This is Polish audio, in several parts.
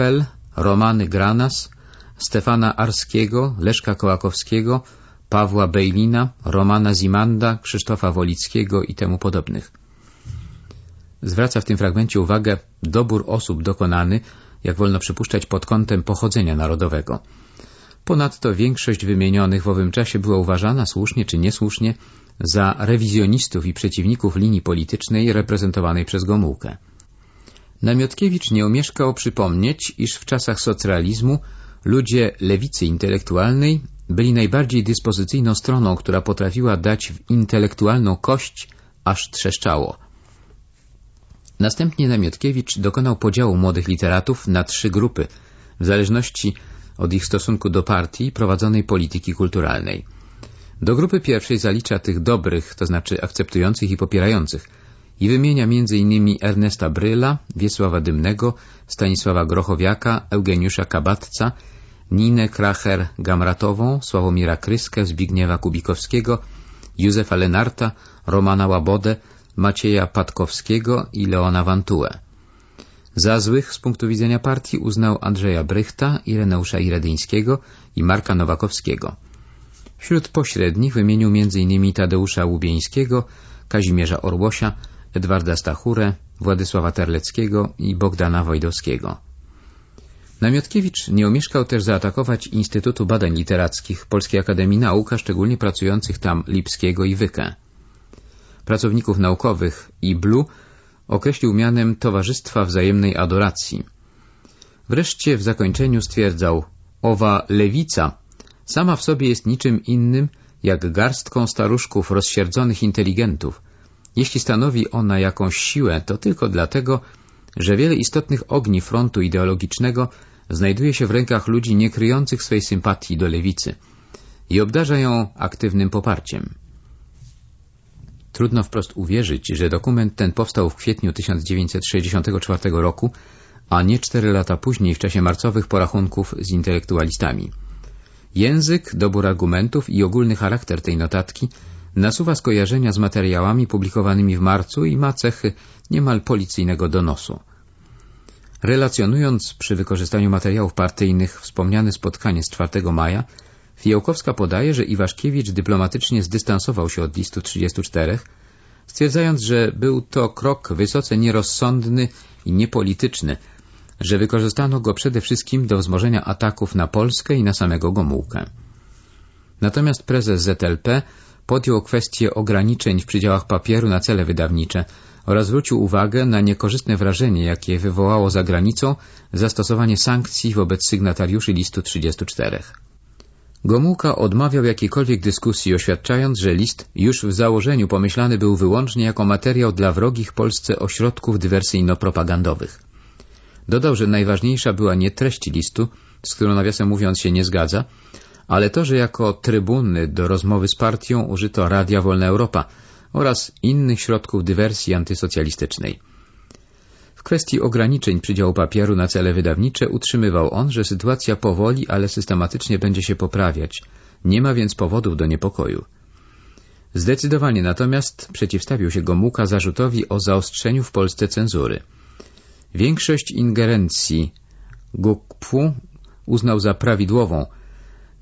Szpel, Romany Granas, Stefana Arskiego, Leszka Kołakowskiego, Pawła Bejlina, Romana Zimanda, Krzysztofa Wolickiego i temu podobnych. Zwraca w tym fragmencie uwagę dobór osób dokonany, jak wolno przypuszczać, pod kątem pochodzenia narodowego. Ponadto większość wymienionych w owym czasie była uważana, słusznie czy niesłusznie, za rewizjonistów i przeciwników linii politycznej reprezentowanej przez Gomułkę. Namiotkiewicz nie omieszkał przypomnieć, iż w czasach socrealizmu ludzie lewicy intelektualnej byli najbardziej dyspozycyjną stroną, która potrafiła dać w intelektualną kość, aż trzeszczało. Następnie Namiotkiewicz dokonał podziału młodych literatów na trzy grupy, w zależności od ich stosunku do partii prowadzonej polityki kulturalnej. Do grupy pierwszej zalicza tych dobrych, to znaczy akceptujących i popierających, i wymienia m.in. Ernesta Bryla, Wiesława Dymnego, Stanisława Grochowiaka, Eugeniusza Kabatca, Ninę Kracher-Gamratową, Sławomira Kryskę, Zbigniewa Kubikowskiego, Józefa Lenarta, Romana Łabodę, Macieja Patkowskiego i Leona Wantułę. Za złych z punktu widzenia partii uznał Andrzeja Brychta, Ireneusza Iredyńskiego i Marka Nowakowskiego. Wśród pośrednich wymienił m.in. Tadeusza Łubieńskiego, Kazimierza Orłosia, Edwarda Stachurę, Władysława Terleckiego i Bogdana Wojdowskiego. Namiotkiewicz nie omieszkał też zaatakować Instytutu Badań Literackich Polskiej Akademii Nauk, a szczególnie pracujących tam Lipskiego i Wykę. Pracowników naukowych i BLU określił mianem Towarzystwa Wzajemnej Adoracji. Wreszcie w zakończeniu stwierdzał, owa lewica sama w sobie jest niczym innym jak garstką staruszków rozsierdzonych inteligentów. Jeśli stanowi ona jakąś siłę, to tylko dlatego, że wiele istotnych ogni frontu ideologicznego znajduje się w rękach ludzi niekryjących swej sympatii do lewicy i obdarza ją aktywnym poparciem. Trudno wprost uwierzyć, że dokument ten powstał w kwietniu 1964 roku, a nie cztery lata później w czasie marcowych porachunków z intelektualistami. Język, dobór argumentów i ogólny charakter tej notatki nasuwa skojarzenia z materiałami publikowanymi w marcu i ma cechy niemal policyjnego donosu. Relacjonując przy wykorzystaniu materiałów partyjnych wspomniane spotkanie z 4 maja, Fijałkowska podaje, że Iwaszkiewicz dyplomatycznie zdystansował się od listu 34, stwierdzając, że był to krok wysoce nierozsądny i niepolityczny, że wykorzystano go przede wszystkim do wzmożenia ataków na Polskę i na samego Gomułkę. Natomiast prezes ZLP podjął kwestię ograniczeń w przydziałach papieru na cele wydawnicze oraz zwrócił uwagę na niekorzystne wrażenie, jakie wywołało za granicą zastosowanie sankcji wobec sygnatariuszy listu 34. Gomułka odmawiał jakiejkolwiek dyskusji, oświadczając, że list już w założeniu pomyślany był wyłącznie jako materiał dla wrogich Polsce ośrodków dywersyjno-propagandowych. Dodał, że najważniejsza była nie treść listu, z którą nawiasem mówiąc się nie zgadza, ale to, że jako trybuny do rozmowy z partią użyto Radia Wolna Europa oraz innych środków dywersji antysocjalistycznej. W kwestii ograniczeń przydziału papieru na cele wydawnicze utrzymywał on, że sytuacja powoli, ale systematycznie będzie się poprawiać. Nie ma więc powodów do niepokoju. Zdecydowanie natomiast przeciwstawił się Gomułka zarzutowi o zaostrzeniu w Polsce cenzury. Większość ingerencji GUKP uznał za prawidłową,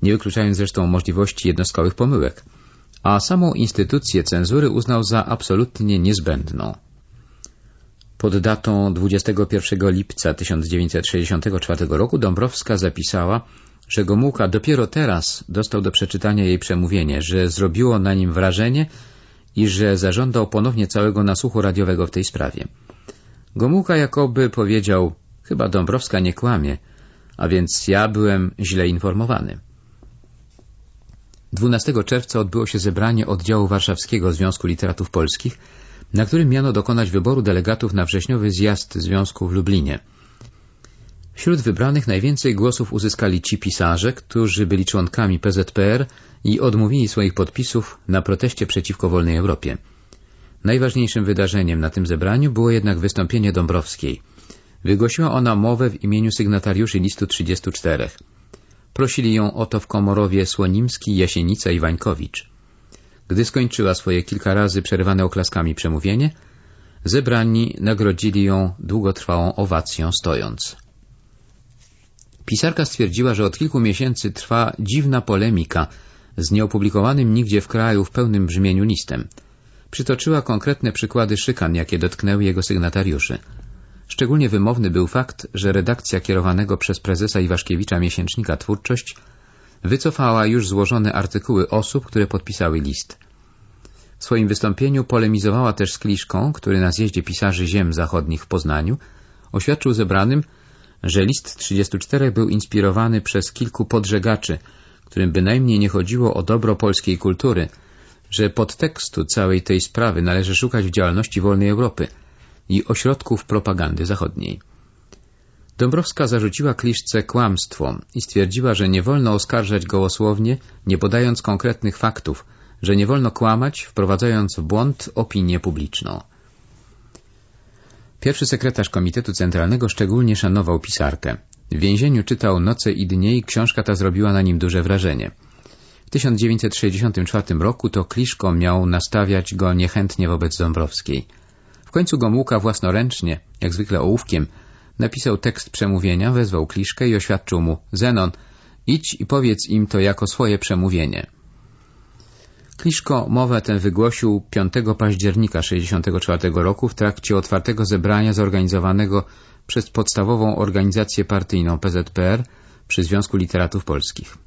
nie wykluczając zresztą możliwości jednostkowych pomyłek, a samą instytucję cenzury uznał za absolutnie niezbędną. Pod datą 21 lipca 1964 roku Dąbrowska zapisała, że Gomułka dopiero teraz dostał do przeczytania jej przemówienie, że zrobiło na nim wrażenie i że zażądał ponownie całego nasłuchu radiowego w tej sprawie. Gomułka jakoby powiedział, chyba Dąbrowska nie kłamie, a więc ja byłem źle informowany. 12 czerwca odbyło się zebranie oddziału warszawskiego Związku Literatów Polskich, na którym miano dokonać wyboru delegatów na wrześniowy zjazd Związku w Lublinie. Wśród wybranych najwięcej głosów uzyskali ci pisarze, którzy byli członkami PZPR i odmówili swoich podpisów na proteście przeciwko wolnej Europie. Najważniejszym wydarzeniem na tym zebraniu było jednak wystąpienie Dąbrowskiej. Wygłosiła ona mowę w imieniu sygnatariuszy listu 34. Prosili ją o to w Komorowie Słonimski, Jasienica i Wańkowicz. Gdy skończyła swoje kilka razy przerywane oklaskami przemówienie, zebrani nagrodzili ją długotrwałą owacją stojąc. Pisarka stwierdziła, że od kilku miesięcy trwa dziwna polemika z nieopublikowanym nigdzie w kraju w pełnym brzmieniu listem. Przytoczyła konkretne przykłady szykan, jakie dotknęły jego sygnatariuszy. Szczególnie wymowny był fakt, że redakcja kierowanego przez prezesa Iwaszkiewicza miesięcznika Twórczość wycofała już złożone artykuły osób, które podpisały list. W swoim wystąpieniu polemizowała też z Kliszką, który na zjeździe pisarzy ziem zachodnich w Poznaniu oświadczył zebranym, że list 34 był inspirowany przez kilku podżegaczy, którym bynajmniej nie chodziło o dobro polskiej kultury, że podtekstu całej tej sprawy należy szukać w działalności wolnej Europy i ośrodków propagandy zachodniej. Dąbrowska zarzuciła Kliszce kłamstwo i stwierdziła, że nie wolno oskarżać gołosłownie, nie podając konkretnych faktów, że nie wolno kłamać, wprowadzając w błąd opinię publiczną. Pierwszy sekretarz Komitetu Centralnego szczególnie szanował pisarkę. W więzieniu czytał Noce i dnie i książka ta zrobiła na nim duże wrażenie. W 1964 roku to Kliszko miał nastawiać go niechętnie wobec Dąbrowskiej. W końcu Gomułka własnoręcznie, jak zwykle ołówkiem, napisał tekst przemówienia, wezwał Kliszkę i oświadczył mu Zenon, idź i powiedz im to jako swoje przemówienie. Kliszko mowę tę wygłosił 5 października 1964 roku w trakcie otwartego zebrania zorganizowanego przez podstawową organizację partyjną PZPR przy Związku Literatów Polskich.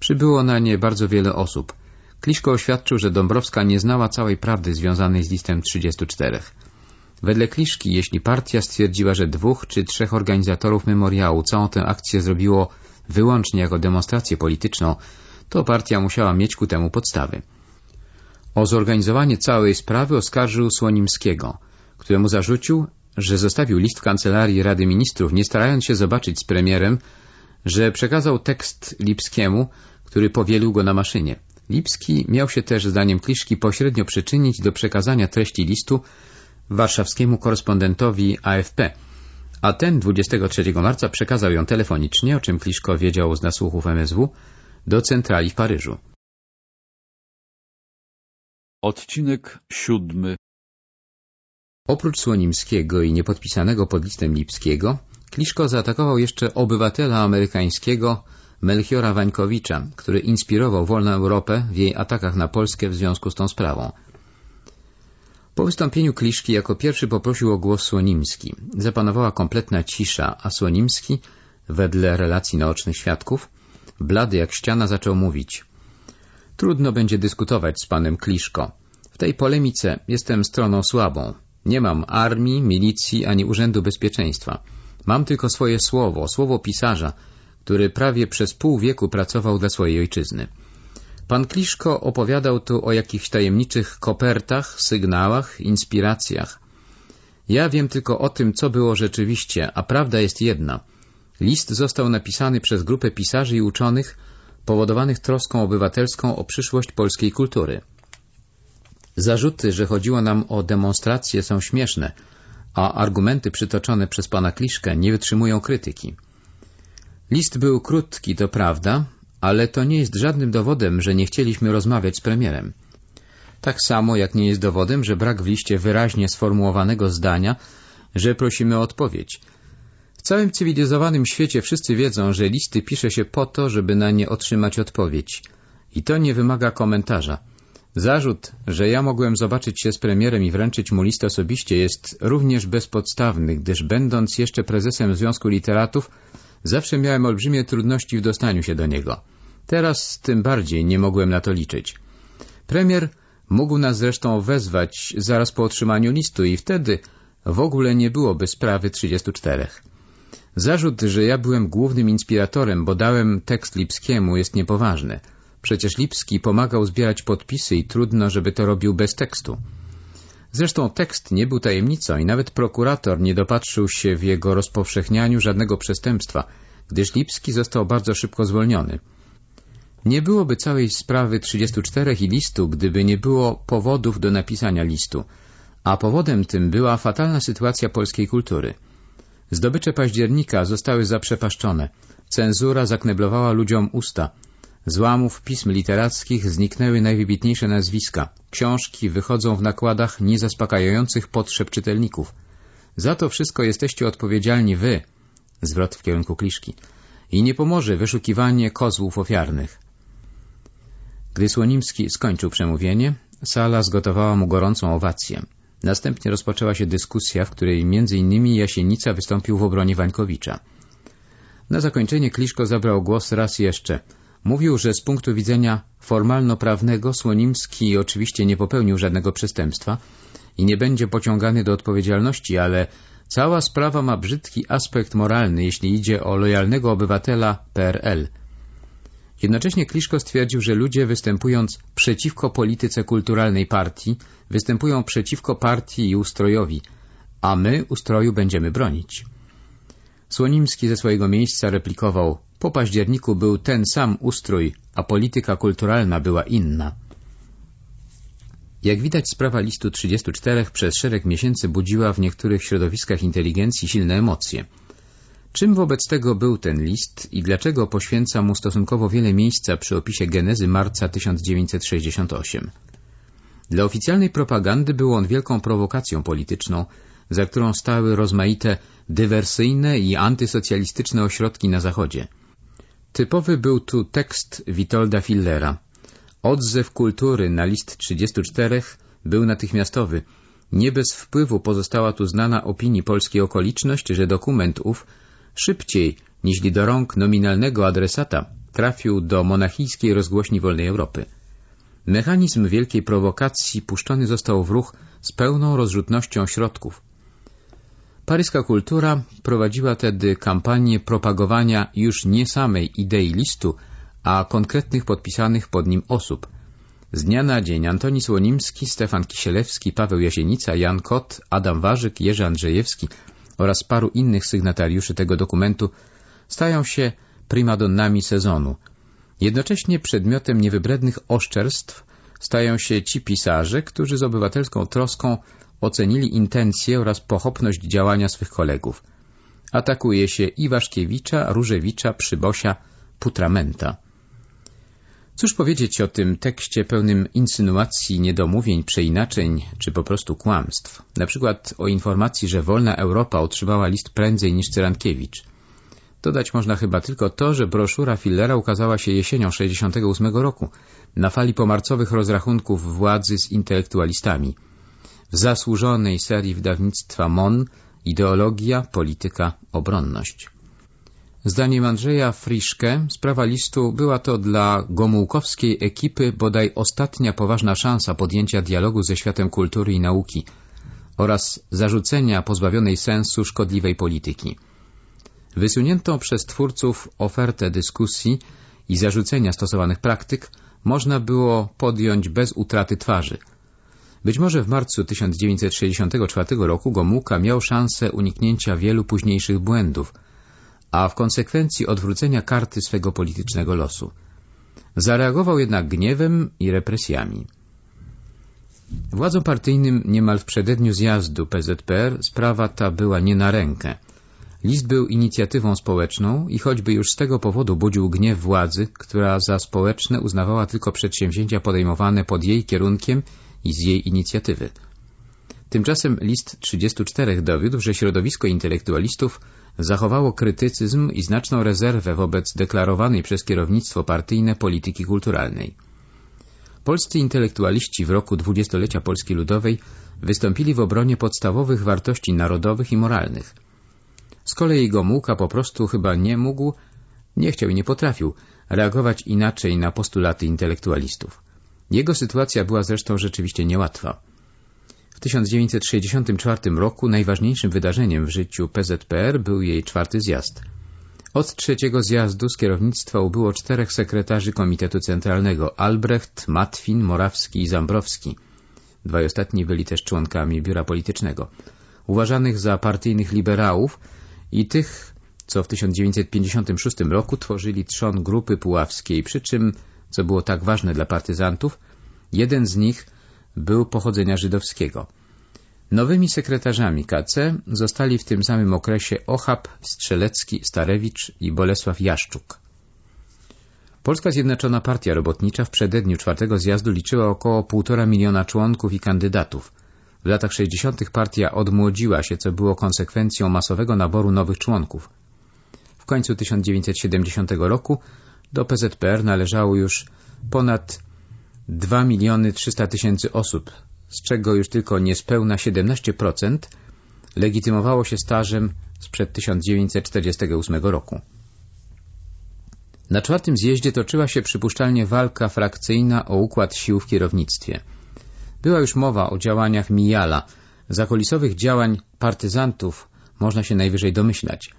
Przybyło na nie bardzo wiele osób. Kliszko oświadczył, że Dąbrowska nie znała całej prawdy związanej z listem 34. Wedle Kliszki, jeśli partia stwierdziła, że dwóch czy trzech organizatorów memoriału całą tę akcję zrobiło wyłącznie jako demonstrację polityczną, to partia musiała mieć ku temu podstawy. O zorganizowanie całej sprawy oskarżył Słonimskiego, któremu zarzucił, że zostawił list w kancelarii Rady Ministrów, nie starając się zobaczyć z premierem, że przekazał tekst Lipskiemu, który powielił go na maszynie. Lipski miał się też, zdaniem Kliszki, pośrednio przyczynić do przekazania treści listu warszawskiemu korespondentowi AFP, a ten 23 marca przekazał ją telefonicznie, o czym Kliszko wiedział z nasłuchów MSW, do centrali w Paryżu. Odcinek siódmy Oprócz Słonimskiego i niepodpisanego pod listem Lipskiego, Kliszko zaatakował jeszcze obywatela amerykańskiego Melchiora Wańkowicza, który inspirował wolną Europę w jej atakach na Polskę w związku z tą sprawą. Po wystąpieniu Kliszki jako pierwszy poprosił o głos Słonimski. Zapanowała kompletna cisza, a Słonimski, wedle relacji naocznych świadków, blady jak ściana zaczął mówić. Trudno będzie dyskutować z panem Kliszko. W tej polemice jestem stroną słabą. Nie mam armii, milicji ani Urzędu Bezpieczeństwa. Mam tylko swoje słowo, słowo pisarza, który prawie przez pół wieku pracował dla swojej ojczyzny. Pan Kliszko opowiadał tu o jakichś tajemniczych kopertach, sygnałach, inspiracjach. Ja wiem tylko o tym, co było rzeczywiście, a prawda jest jedna. List został napisany przez grupę pisarzy i uczonych, powodowanych troską obywatelską o przyszłość polskiej kultury. Zarzuty, że chodziło nam o demonstracje są śmieszne, a argumenty przytoczone przez pana Kliszkę nie wytrzymują krytyki. List był krótki, to prawda, ale to nie jest żadnym dowodem, że nie chcieliśmy rozmawiać z premierem. Tak samo jak nie jest dowodem, że brak w liście wyraźnie sformułowanego zdania, że prosimy o odpowiedź. W całym cywilizowanym świecie wszyscy wiedzą, że listy pisze się po to, żeby na nie otrzymać odpowiedź. I to nie wymaga komentarza. Zarzut, że ja mogłem zobaczyć się z premierem i wręczyć mu list osobiście jest również bezpodstawny, gdyż będąc jeszcze prezesem Związku Literatów, zawsze miałem olbrzymie trudności w dostaniu się do niego. Teraz tym bardziej nie mogłem na to liczyć. Premier mógł nas zresztą wezwać zaraz po otrzymaniu listu i wtedy w ogóle nie byłoby sprawy 34. Zarzut, że ja byłem głównym inspiratorem, bo dałem tekst Lipskiemu, jest niepoważny. Przecież Lipski pomagał zbierać podpisy i trudno, żeby to robił bez tekstu. Zresztą tekst nie był tajemnicą i nawet prokurator nie dopatrzył się w jego rozpowszechnianiu żadnego przestępstwa, gdyż Lipski został bardzo szybko zwolniony. Nie byłoby całej sprawy 34 i listu, gdyby nie było powodów do napisania listu, a powodem tym była fatalna sytuacja polskiej kultury. Zdobycze października zostały zaprzepaszczone, cenzura zakneblowała ludziom usta, z łamów pism literackich zniknęły najwybitniejsze nazwiska. Książki wychodzą w nakładach niezaspokajających potrzeb czytelników. Za to wszystko jesteście odpowiedzialni wy, zwrot w kierunku Kliszki, i nie pomoże wyszukiwanie kozłów ofiarnych. Gdy Słonimski skończył przemówienie, sala zgotowała mu gorącą owację. Następnie rozpoczęła się dyskusja, w której innymi Jasienica wystąpił w obronie Wańkowicza. Na zakończenie Kliszko zabrał głos raz jeszcze. Mówił, że z punktu widzenia formalno-prawnego Słonimski oczywiście nie popełnił żadnego przestępstwa i nie będzie pociągany do odpowiedzialności, ale cała sprawa ma brzydki aspekt moralny, jeśli idzie o lojalnego obywatela PRL. Jednocześnie Kliszko stwierdził, że ludzie występując przeciwko polityce kulturalnej partii, występują przeciwko partii i ustrojowi, a my ustroju będziemy bronić. Słonimski ze swojego miejsca replikował, po październiku był ten sam ustrój, a polityka kulturalna była inna. Jak widać, sprawa listu 34 przez szereg miesięcy budziła w niektórych środowiskach inteligencji silne emocje. Czym wobec tego był ten list i dlaczego poświęca mu stosunkowo wiele miejsca przy opisie genezy marca 1968? Dla oficjalnej propagandy był on wielką prowokacją polityczną, za którą stały rozmaite dywersyjne i antysocjalistyczne ośrodki na Zachodzie. Typowy był tu tekst Witolda Fillera. Odzew kultury na list 34 był natychmiastowy. Nie bez wpływu pozostała tu znana opinii polskiej okoliczność, że dokument ów szybciej niż do rąk nominalnego adresata trafił do monachijskiej rozgłośni Wolnej Europy. Mechanizm wielkiej prowokacji puszczony został w ruch z pełną rozrzutnością środków. Paryska kultura prowadziła tedy kampanię propagowania już nie samej idei listu, a konkretnych podpisanych pod nim osób. Z dnia na dzień Antoni Słonimski, Stefan Kisielewski, Paweł Jasienica, Jan Kot, Adam Warzyk, Jerzy Andrzejewski oraz paru innych sygnatariuszy tego dokumentu stają się primadonnami sezonu. Jednocześnie przedmiotem niewybrednych oszczerstw stają się ci pisarze, którzy z obywatelską troską ocenili intencje oraz pochopność działania swych kolegów. Atakuje się Iwaszkiewicza, Różewicza, Przybosia, Putramenta. Cóż powiedzieć o tym tekście pełnym insynuacji, niedomówień, przeinaczeń czy po prostu kłamstw? Na przykład o informacji, że wolna Europa otrzymała list prędzej niż Cyrankiewicz. Dodać można chyba tylko to, że broszura Fillera ukazała się jesienią 68 roku, na fali pomarcowych rozrachunków władzy z intelektualistami. W zasłużonej serii wydawnictwa MON Ideologia, polityka, obronność. Zdaniem Andrzeja Friszke sprawa listu była to dla gomułkowskiej ekipy bodaj ostatnia poważna szansa podjęcia dialogu ze światem kultury i nauki oraz zarzucenia pozbawionej sensu szkodliwej polityki. Wysuniętą przez twórców ofertę dyskusji i zarzucenia stosowanych praktyk można było podjąć bez utraty twarzy. Być może w marcu 1964 roku Gomułka miał szansę uniknięcia wielu późniejszych błędów, a w konsekwencji odwrócenia karty swego politycznego losu. Zareagował jednak gniewem i represjami. Władzom partyjnym niemal w przededniu zjazdu PZPR sprawa ta była nie na rękę. List był inicjatywą społeczną i choćby już z tego powodu budził gniew władzy, która za społeczne uznawała tylko przedsięwzięcia podejmowane pod jej kierunkiem i z jej inicjatywy. Tymczasem list 34 dowiódł, że środowisko intelektualistów zachowało krytycyzm i znaczną rezerwę wobec deklarowanej przez kierownictwo partyjne polityki kulturalnej. Polscy intelektualiści w roku dwudziestolecia Polski Ludowej wystąpili w obronie podstawowych wartości narodowych i moralnych. Z kolei Gomułka po prostu chyba nie mógł, nie chciał i nie potrafił reagować inaczej na postulaty intelektualistów. Jego sytuacja była zresztą rzeczywiście niełatwa. W 1964 roku najważniejszym wydarzeniem w życiu PZPR był jej czwarty zjazd. Od trzeciego zjazdu z kierownictwa ubyło czterech sekretarzy Komitetu Centralnego Albrecht, Matwin, Morawski i Zambrowski. Dwaj ostatni byli też członkami biura politycznego. Uważanych za partyjnych liberałów i tych, co w 1956 roku tworzyli trzon Grupy Puławskiej, przy czym, co było tak ważne dla partyzantów, jeden z nich był pochodzenia żydowskiego. Nowymi sekretarzami KC zostali w tym samym okresie Ochab, Strzelecki, Starewicz i Bolesław Jaszczuk. Polska Zjednoczona Partia Robotnicza w przededniu czwartego zjazdu liczyła około półtora miliona członków i kandydatów. W latach 60. partia odmłodziła się, co było konsekwencją masowego naboru nowych członków. W końcu 1970 roku do PZPR należało już ponad 2 miliony 300 tysięcy osób, z czego już tylko niespełna 17% legitymowało się stażem sprzed 1948 roku. Na czwartym zjeździe toczyła się przypuszczalnie walka frakcyjna o układ sił w kierownictwie. Była już mowa o działaniach Mijala. Zakolisowych działań partyzantów można się najwyżej domyślać.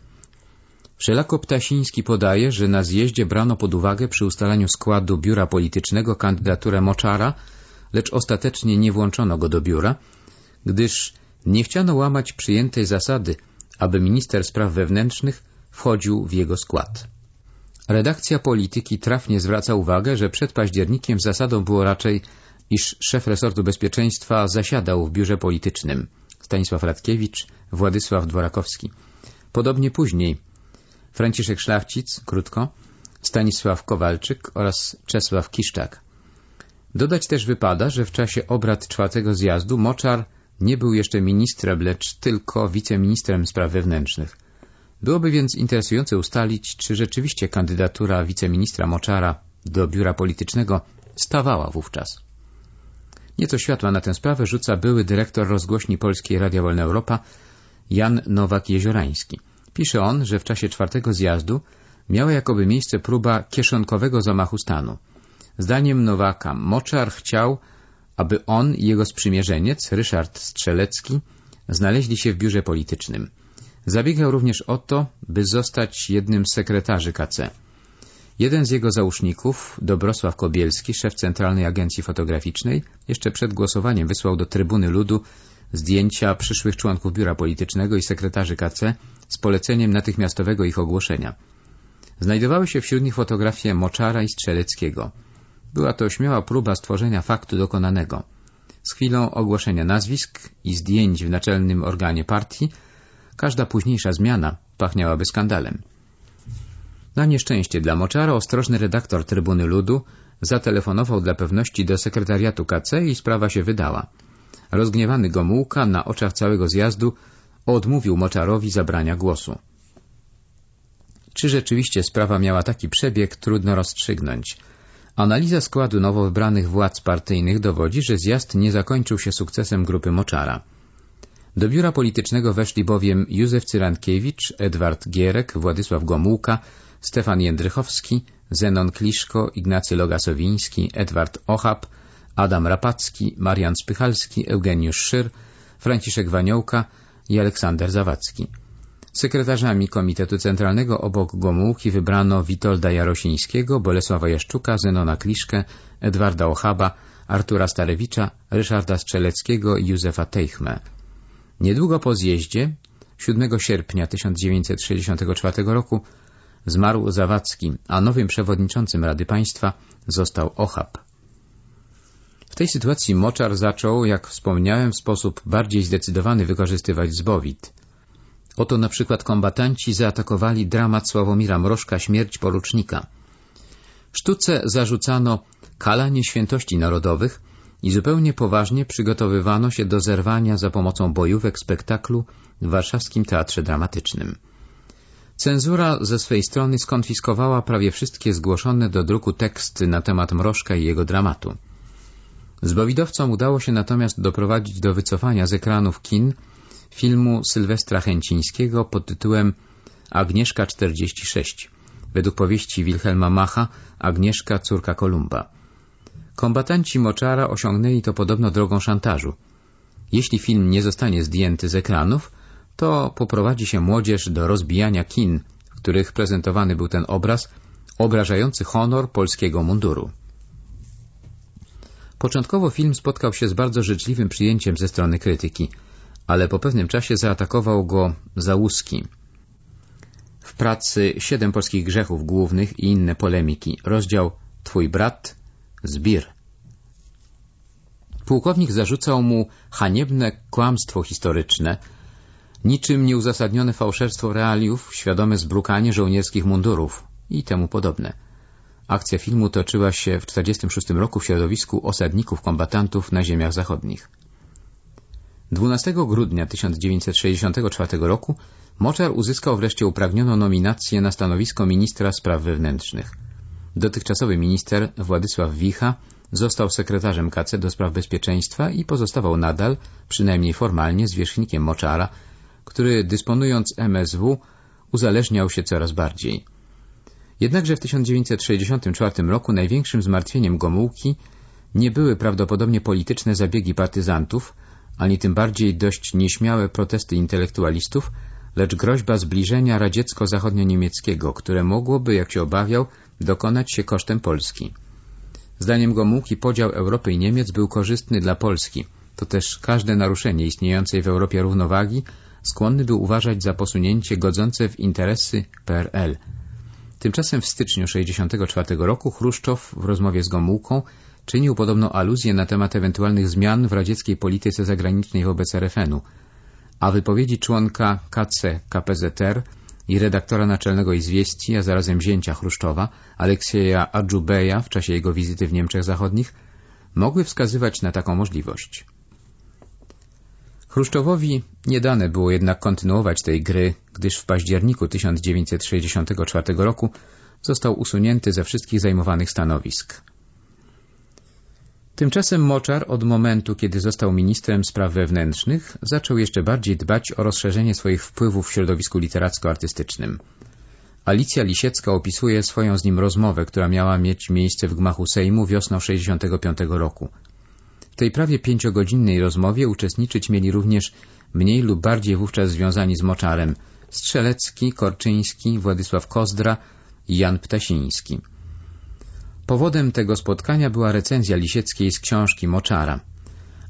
Wszelako Ptasiński podaje, że na zjeździe brano pod uwagę przy ustalaniu składu biura politycznego kandydaturę Moczara, lecz ostatecznie nie włączono go do biura, gdyż nie chciano łamać przyjętej zasady, aby minister spraw wewnętrznych wchodził w jego skład. Redakcja polityki trafnie zwraca uwagę, że przed październikiem zasadą było raczej, iż szef resortu bezpieczeństwa zasiadał w biurze politycznym Stanisław Radkiewicz, Władysław Dworakowski. Podobnie później Franciszek Szlachcic, krótko, Stanisław Kowalczyk oraz Czesław Kiszczak. Dodać też wypada, że w czasie obrad czwartego zjazdu Moczar nie był jeszcze ministrem, lecz tylko wiceministrem spraw wewnętrznych. Byłoby więc interesujące ustalić, czy rzeczywiście kandydatura wiceministra Moczara do biura politycznego stawała wówczas. Nieco światła na tę sprawę rzuca były dyrektor rozgłośni Polskiej Radia Wolna Europa Jan Nowak-Jeziorański. Pisze on, że w czasie czwartego zjazdu miała jakoby miejsce próba kieszonkowego zamachu stanu. Zdaniem Nowaka Moczar chciał, aby on i jego sprzymierzeniec, Ryszard Strzelecki, znaleźli się w biurze politycznym. Zabiegał również o to, by zostać jednym z sekretarzy KC. Jeden z jego załóżników, Dobrosław Kobielski, szef Centralnej Agencji Fotograficznej, jeszcze przed głosowaniem wysłał do Trybuny Ludu zdjęcia przyszłych członków biura politycznego i sekretarzy KC z poleceniem natychmiastowego ich ogłoszenia. Znajdowały się wśród nich fotografie Moczara i Strzeleckiego. Była to śmiała próba stworzenia faktu dokonanego. Z chwilą ogłoszenia nazwisk i zdjęć w naczelnym organie partii każda późniejsza zmiana pachniałaby skandalem. Na nieszczęście dla Moczara ostrożny redaktor Trybuny Ludu zatelefonował dla pewności do sekretariatu KC i sprawa się wydała. Rozgniewany Gomułka na oczach całego zjazdu odmówił Moczarowi zabrania głosu. Czy rzeczywiście sprawa miała taki przebieg, trudno rozstrzygnąć. Analiza składu nowo wybranych władz partyjnych dowodzi, że zjazd nie zakończył się sukcesem grupy Moczara. Do biura politycznego weszli bowiem Józef Cyrankiewicz, Edward Gierek, Władysław Gomułka, Stefan Jędrychowski, Zenon Kliszko, Ignacy Logasowiński, Edward Ochab, Adam Rapacki, Marian Spychalski, Eugeniusz Szyr, Franciszek Waniołka i Aleksander Zawadzki. Sekretarzami Komitetu Centralnego obok Gomułki wybrano Witolda Jarosińskiego, Bolesława Jaszczuka, Zenona Kliszkę, Edwarda Ochaba, Artura Starewicza, Ryszarda Strzeleckiego i Józefa Teichme. Niedługo po zjeździe, 7 sierpnia 1964 roku, zmarł Zawadzki, a nowym przewodniczącym Rady Państwa został Ochab. W tej sytuacji Moczar zaczął, jak wspomniałem, w sposób bardziej zdecydowany wykorzystywać zbowit. Oto na przykład kombatanci zaatakowali dramat Sławomira Mrożka Śmierć porucznika. Sztuce zarzucano kalanie świętości narodowych i zupełnie poważnie przygotowywano się do zerwania za pomocą bojówek spektaklu w warszawskim Teatrze Dramatycznym. Cenzura ze swej strony skonfiskowała prawie wszystkie zgłoszone do druku teksty na temat Mrożka i jego dramatu. Zbowidowcom udało się natomiast doprowadzić do wycofania z ekranów kin filmu Sylwestra Chęcińskiego pod tytułem Agnieszka 46, według powieści Wilhelma Macha Agnieszka, córka Kolumba. Kombatanci Moczara osiągnęli to podobno drogą szantażu. Jeśli film nie zostanie zdjęty z ekranów, to poprowadzi się młodzież do rozbijania kin, w których prezentowany był ten obraz obrażający honor polskiego munduru. Początkowo film spotkał się z bardzo życzliwym przyjęciem ze strony krytyki, ale po pewnym czasie zaatakował go Załuski. W pracy Siedem polskich grzechów głównych i inne polemiki, rozdział Twój brat, Zbir. Pułkownik zarzucał mu haniebne kłamstwo historyczne, niczym nieuzasadnione fałszerstwo realiów, świadome zbrukanie żołnierskich mundurów i temu podobne. Akcja filmu toczyła się w 1946 roku w środowisku osadników kombatantów na ziemiach zachodnich. 12 grudnia 1964 roku Moczar uzyskał wreszcie upragnioną nominację na stanowisko ministra spraw wewnętrznych. Dotychczasowy minister Władysław Wicha został sekretarzem KC do spraw bezpieczeństwa i pozostawał nadal, przynajmniej formalnie, zwierzchnikiem Moczara, który dysponując MSW uzależniał się coraz bardziej. Jednakże w 1964 roku największym zmartwieniem Gomułki nie były prawdopodobnie polityczne zabiegi partyzantów, ani tym bardziej dość nieśmiałe protesty intelektualistów, lecz groźba zbliżenia radziecko-zachodnio-niemieckiego, które mogłoby, jak się obawiał, dokonać się kosztem Polski. Zdaniem Gomułki podział Europy i Niemiec był korzystny dla Polski. To też każde naruszenie istniejącej w Europie równowagi skłonny był uważać za posunięcie godzące w interesy PRL. Tymczasem w styczniu 1964 roku Chruszczow w rozmowie z Gomułką czynił podobno aluzję na temat ewentualnych zmian w radzieckiej polityce zagranicznej wobec RFN-u, a wypowiedzi członka KC KPZR i redaktora naczelnego Izwieści, a zarazem zięcia Chruszczowa, Aleksieja Adżubeja w czasie jego wizyty w Niemczech Zachodnich, mogły wskazywać na taką możliwość. Chruszczowowi nie dane było jednak kontynuować tej gry, gdyż w październiku 1964 roku został usunięty ze wszystkich zajmowanych stanowisk. Tymczasem Moczar od momentu, kiedy został ministrem spraw wewnętrznych, zaczął jeszcze bardziej dbać o rozszerzenie swoich wpływów w środowisku literacko-artystycznym. Alicja Lisiecka opisuje swoją z nim rozmowę, która miała mieć miejsce w gmachu Sejmu wiosną 65 roku. Tej prawie pięciogodzinnej rozmowie uczestniczyć mieli również mniej lub bardziej wówczas związani z Moczarem Strzelecki, Korczyński, Władysław Kozdra i Jan Ptasiński. Powodem tego spotkania była recenzja Lisieckiej z książki Moczara.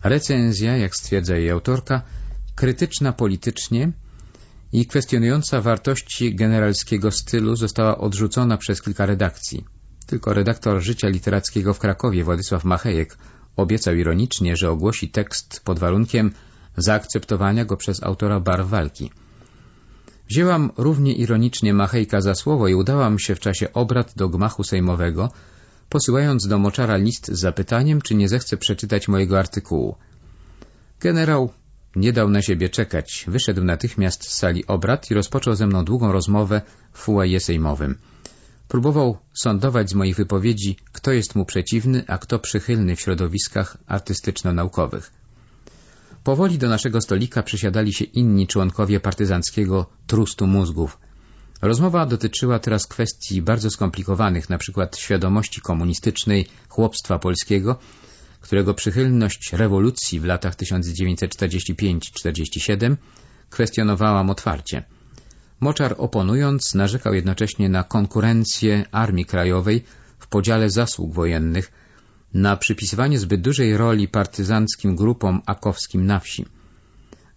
Recenzja, jak stwierdza jej autorka, krytyczna politycznie i kwestionująca wartości generalskiego stylu została odrzucona przez kilka redakcji. Tylko redaktor Życia Literackiego w Krakowie, Władysław Machejek, obiecał ironicznie, że ogłosi tekst pod warunkiem zaakceptowania go przez autora barw walki. Wzięłam równie ironicznie Machejka za słowo i udałam się w czasie obrad do gmachu sejmowego, posyłając do Moczara list z zapytaniem, czy nie zechce przeczytać mojego artykułu. Generał nie dał na siebie czekać. Wyszedł natychmiast z sali obrad i rozpoczął ze mną długą rozmowę w fuaje sejmowym. Próbował sądować z moich wypowiedzi, kto jest mu przeciwny, a kto przychylny w środowiskach artystyczno-naukowych. Powoli do naszego stolika przysiadali się inni członkowie partyzanckiego trustu mózgów – Rozmowa dotyczyła teraz kwestii bardzo skomplikowanych, np. świadomości komunistycznej, chłopstwa polskiego, którego przychylność rewolucji w latach 1945-47 kwestionowałam otwarcie. Moczar oponując narzekał jednocześnie na konkurencję Armii Krajowej w podziale zasług wojennych, na przypisywanie zbyt dużej roli partyzanckim grupom akowskim na wsi.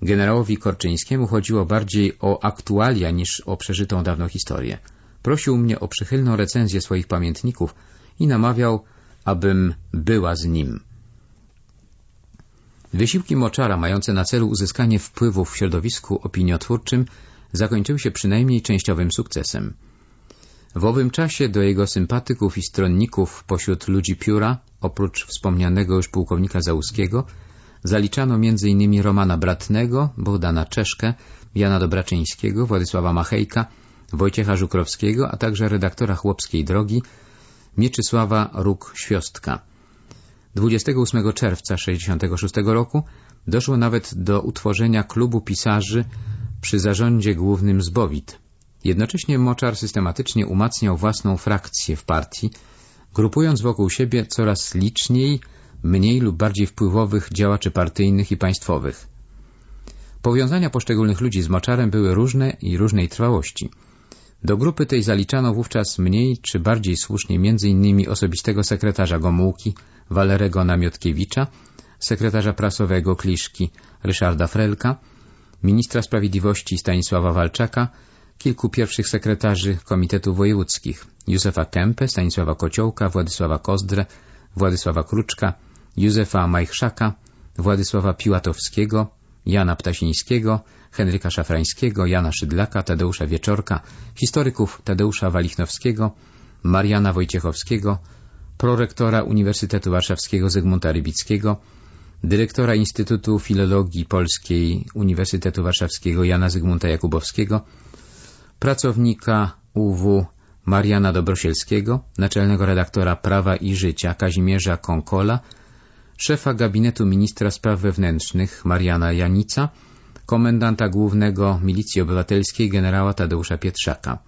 Generałowi Korczyńskiemu chodziło bardziej o aktualia niż o przeżytą dawno historię. Prosił mnie o przychylną recenzję swoich pamiętników i namawiał, abym była z nim. Wysiłki Moczara, mające na celu uzyskanie wpływów w środowisku opiniotwórczym, zakończyły się przynajmniej częściowym sukcesem. W owym czasie do jego sympatyków i stronników pośród ludzi pióra, oprócz wspomnianego już pułkownika Załuskiego, Zaliczano m.in. Romana Bratnego, Bogdana Czeszkę, Jana Dobraczyńskiego, Władysława Machejka, Wojciecha Żukrowskiego, a także redaktora Chłopskiej Drogi Mieczysława Róg-Świąstka. 28 czerwca 1966 roku doszło nawet do utworzenia klubu pisarzy przy zarządzie głównym Zbowit. Jednocześnie Moczar systematycznie umacniał własną frakcję w partii, grupując wokół siebie coraz liczniej mniej lub bardziej wpływowych działaczy partyjnych i państwowych. Powiązania poszczególnych ludzi z Moczarem były różne i różnej trwałości. Do grupy tej zaliczano wówczas mniej czy bardziej słusznie m.in. osobistego sekretarza Gomułki, Walerego Namiotkiewicza, sekretarza prasowego Kliszki Ryszarda Frelka, ministra sprawiedliwości Stanisława Walczaka, kilku pierwszych sekretarzy komitetów wojewódzkich Józefa Kępę, Stanisława Kociołka, Władysława Kozdrę, Władysława Kruczka, Józefa Majchrzaka, Władysława Piłatowskiego, Jana Ptasińskiego, Henryka Szafrańskiego, Jana Szydlaka, Tadeusza Wieczorka, historyków Tadeusza Walichnowskiego, Mariana Wojciechowskiego, prorektora Uniwersytetu Warszawskiego Zygmunta Rybickiego, dyrektora Instytutu Filologii Polskiej Uniwersytetu Warszawskiego Jana Zygmunta Jakubowskiego, pracownika UW Mariana Dobrosielskiego, naczelnego redaktora Prawa i Życia Kazimierza Konkola, szefa gabinetu ministra spraw wewnętrznych Mariana Janica, komendanta głównego Milicji Obywatelskiej generała Tadeusza Pietrzaka.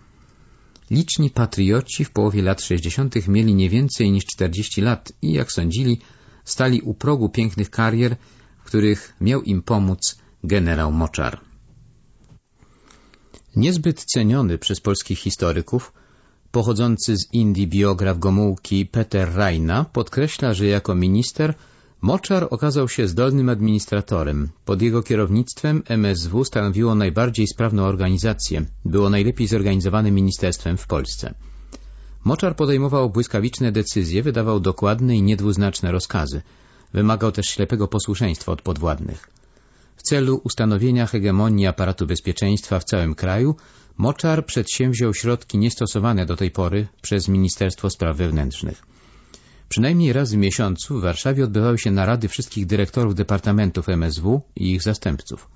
Liczni patrioci w połowie lat 60. mieli nie więcej niż 40 lat i, jak sądzili, stali u progu pięknych karier, w których miał im pomóc generał Moczar. Niezbyt ceniony przez polskich historyków, pochodzący z Indii biograf Gomułki Peter Reina podkreśla, że jako minister Moczar okazał się zdolnym administratorem. Pod jego kierownictwem MSW stanowiło najbardziej sprawną organizację. Było najlepiej zorganizowanym ministerstwem w Polsce. Moczar podejmował błyskawiczne decyzje, wydawał dokładne i niedwuznaczne rozkazy. Wymagał też ślepego posłuszeństwa od podwładnych. W celu ustanowienia hegemonii aparatu bezpieczeństwa w całym kraju Moczar przedsięwziął środki niestosowane do tej pory przez Ministerstwo Spraw Wewnętrznych. Przynajmniej raz w miesiącu w Warszawie odbywały się narady wszystkich dyrektorów departamentów MSW i ich zastępców.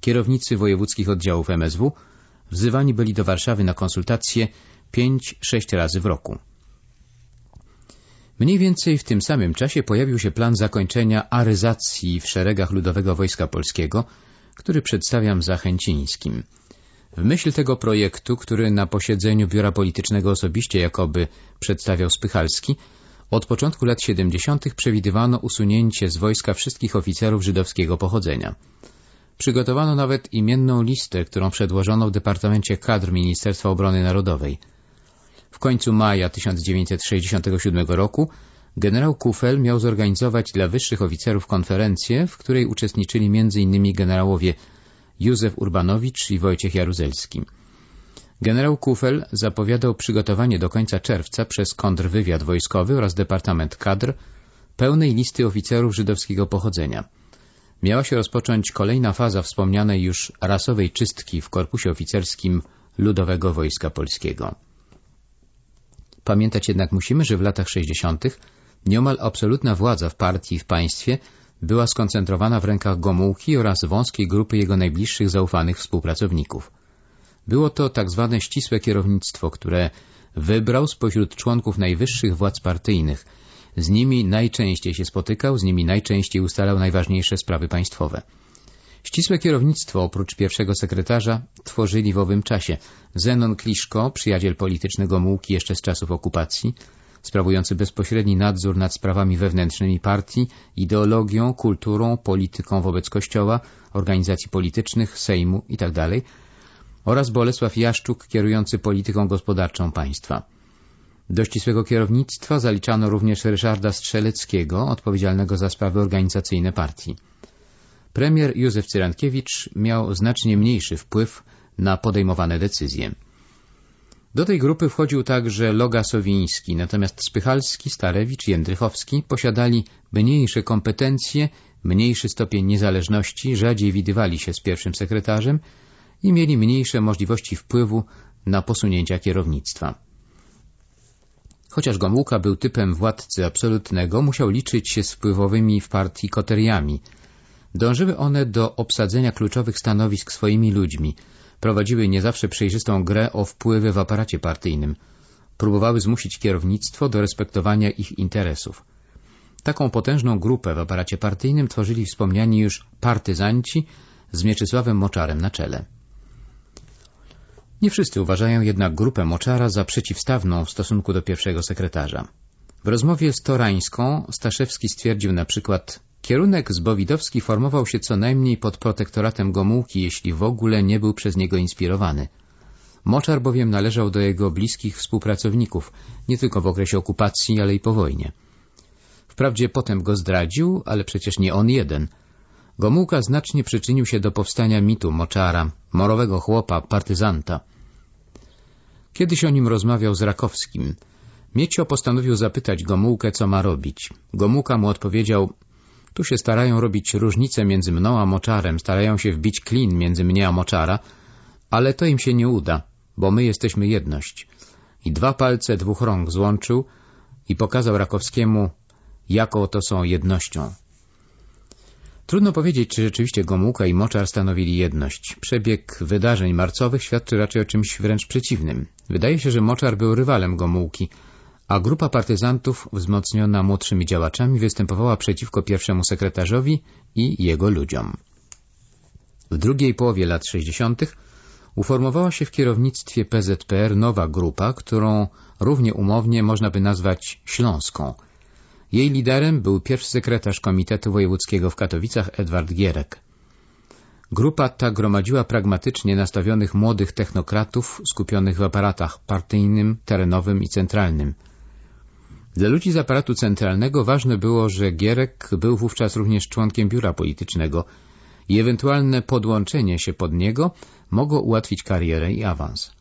Kierownicy wojewódzkich oddziałów MSW wzywani byli do Warszawy na konsultacje pięć, sześć razy w roku. Mniej więcej w tym samym czasie pojawił się plan zakończenia aryzacji w szeregach Ludowego Wojska Polskiego, który przedstawiam za Chęcińskim. W myśl tego projektu, który na posiedzeniu Biura Politycznego osobiście jakoby przedstawiał Spychalski, od początku lat 70. przewidywano usunięcie z wojska wszystkich oficerów żydowskiego pochodzenia. Przygotowano nawet imienną listę, którą przedłożono w Departamencie Kadr Ministerstwa Obrony Narodowej. W końcu maja 1967 roku generał Kufel miał zorganizować dla wyższych oficerów konferencję, w której uczestniczyli m.in. generałowie Józef Urbanowicz i Wojciech Jaruzelski. Generał Kufel zapowiadał przygotowanie do końca czerwca przez kontrwywiad wojskowy oraz Departament Kadr pełnej listy oficerów żydowskiego pochodzenia. Miała się rozpocząć kolejna faza wspomnianej już rasowej czystki w korpusie oficerskim Ludowego Wojska Polskiego. Pamiętać jednak musimy, że w latach 60. nieomal absolutna władza w partii i w państwie była skoncentrowana w rękach Gomułki oraz wąskiej grupy jego najbliższych zaufanych współpracowników. Było to tak zwane ścisłe kierownictwo, które wybrał spośród członków najwyższych władz partyjnych. Z nimi najczęściej się spotykał, z nimi najczęściej ustalał najważniejsze sprawy państwowe. Ścisłe kierownictwo oprócz pierwszego sekretarza tworzyli w owym czasie Zenon Kliszko, przyjaciel polityczny Gomułki jeszcze z czasów okupacji, sprawujący bezpośredni nadzór nad sprawami wewnętrznymi partii, ideologią, kulturą, polityką wobec Kościoła, organizacji politycznych, Sejmu itd., tak oraz Bolesław Jaszczuk, kierujący polityką gospodarczą państwa. Do ścisłego kierownictwa zaliczano również Ryszarda Strzeleckiego, odpowiedzialnego za sprawy organizacyjne partii. Premier Józef Cyrankiewicz miał znacznie mniejszy wpływ na podejmowane decyzje. Do tej grupy wchodził także Loga Sowiński, natomiast Spychalski, Starewicz i Jędrychowski posiadali mniejsze kompetencje, mniejszy stopień niezależności, rzadziej widywali się z pierwszym sekretarzem i mieli mniejsze możliwości wpływu na posunięcia kierownictwa. Chociaż Gomułka był typem władcy absolutnego, musiał liczyć się z wpływowymi w partii koteriami. Dążyły one do obsadzenia kluczowych stanowisk swoimi ludźmi, prowadziły nie zawsze przejrzystą grę o wpływy w aparacie partyjnym. Próbowały zmusić kierownictwo do respektowania ich interesów. Taką potężną grupę w aparacie partyjnym tworzyli wspomniani już partyzanci z Mieczysławem Moczarem na czele. Nie wszyscy uważają jednak grupę Moczara za przeciwstawną w stosunku do pierwszego sekretarza. W rozmowie z Torańską Staszewski stwierdził na przykład Kierunek zbowidowski formował się co najmniej pod protektoratem Gomułki, jeśli w ogóle nie był przez niego inspirowany. Moczar bowiem należał do jego bliskich współpracowników, nie tylko w okresie okupacji, ale i po wojnie. Wprawdzie potem go zdradził, ale przecież nie on jeden. Gomułka znacznie przyczynił się do powstania mitu Moczara, morowego chłopa, partyzanta. Kiedyś o nim rozmawiał z Rakowskim. Miecio postanowił zapytać Gomułkę, co ma robić. Gomułka mu odpowiedział, tu się starają robić różnice między mną a moczarem, starają się wbić klin między mnie a moczara, ale to im się nie uda, bo my jesteśmy jedność. I dwa palce dwóch rąk złączył i pokazał Rakowskiemu, jaką to są jednością. Trudno powiedzieć, czy rzeczywiście Gomułka i Moczar stanowili jedność. Przebieg wydarzeń marcowych świadczy raczej o czymś wręcz przeciwnym. Wydaje się, że Moczar był rywalem Gomułki, a grupa partyzantów wzmocniona młodszymi działaczami występowała przeciwko pierwszemu sekretarzowi i jego ludziom. W drugiej połowie lat 60. uformowała się w kierownictwie PZPR nowa grupa, którą równie umownie można by nazwać Śląską – jej liderem był pierwszy sekretarz Komitetu Wojewódzkiego w Katowicach Edward Gierek. Grupa ta gromadziła pragmatycznie nastawionych młodych technokratów skupionych w aparatach partyjnym, terenowym i centralnym. Dla ludzi z aparatu centralnego ważne było, że Gierek był wówczas również członkiem biura politycznego i ewentualne podłączenie się pod niego mogło ułatwić karierę i awans.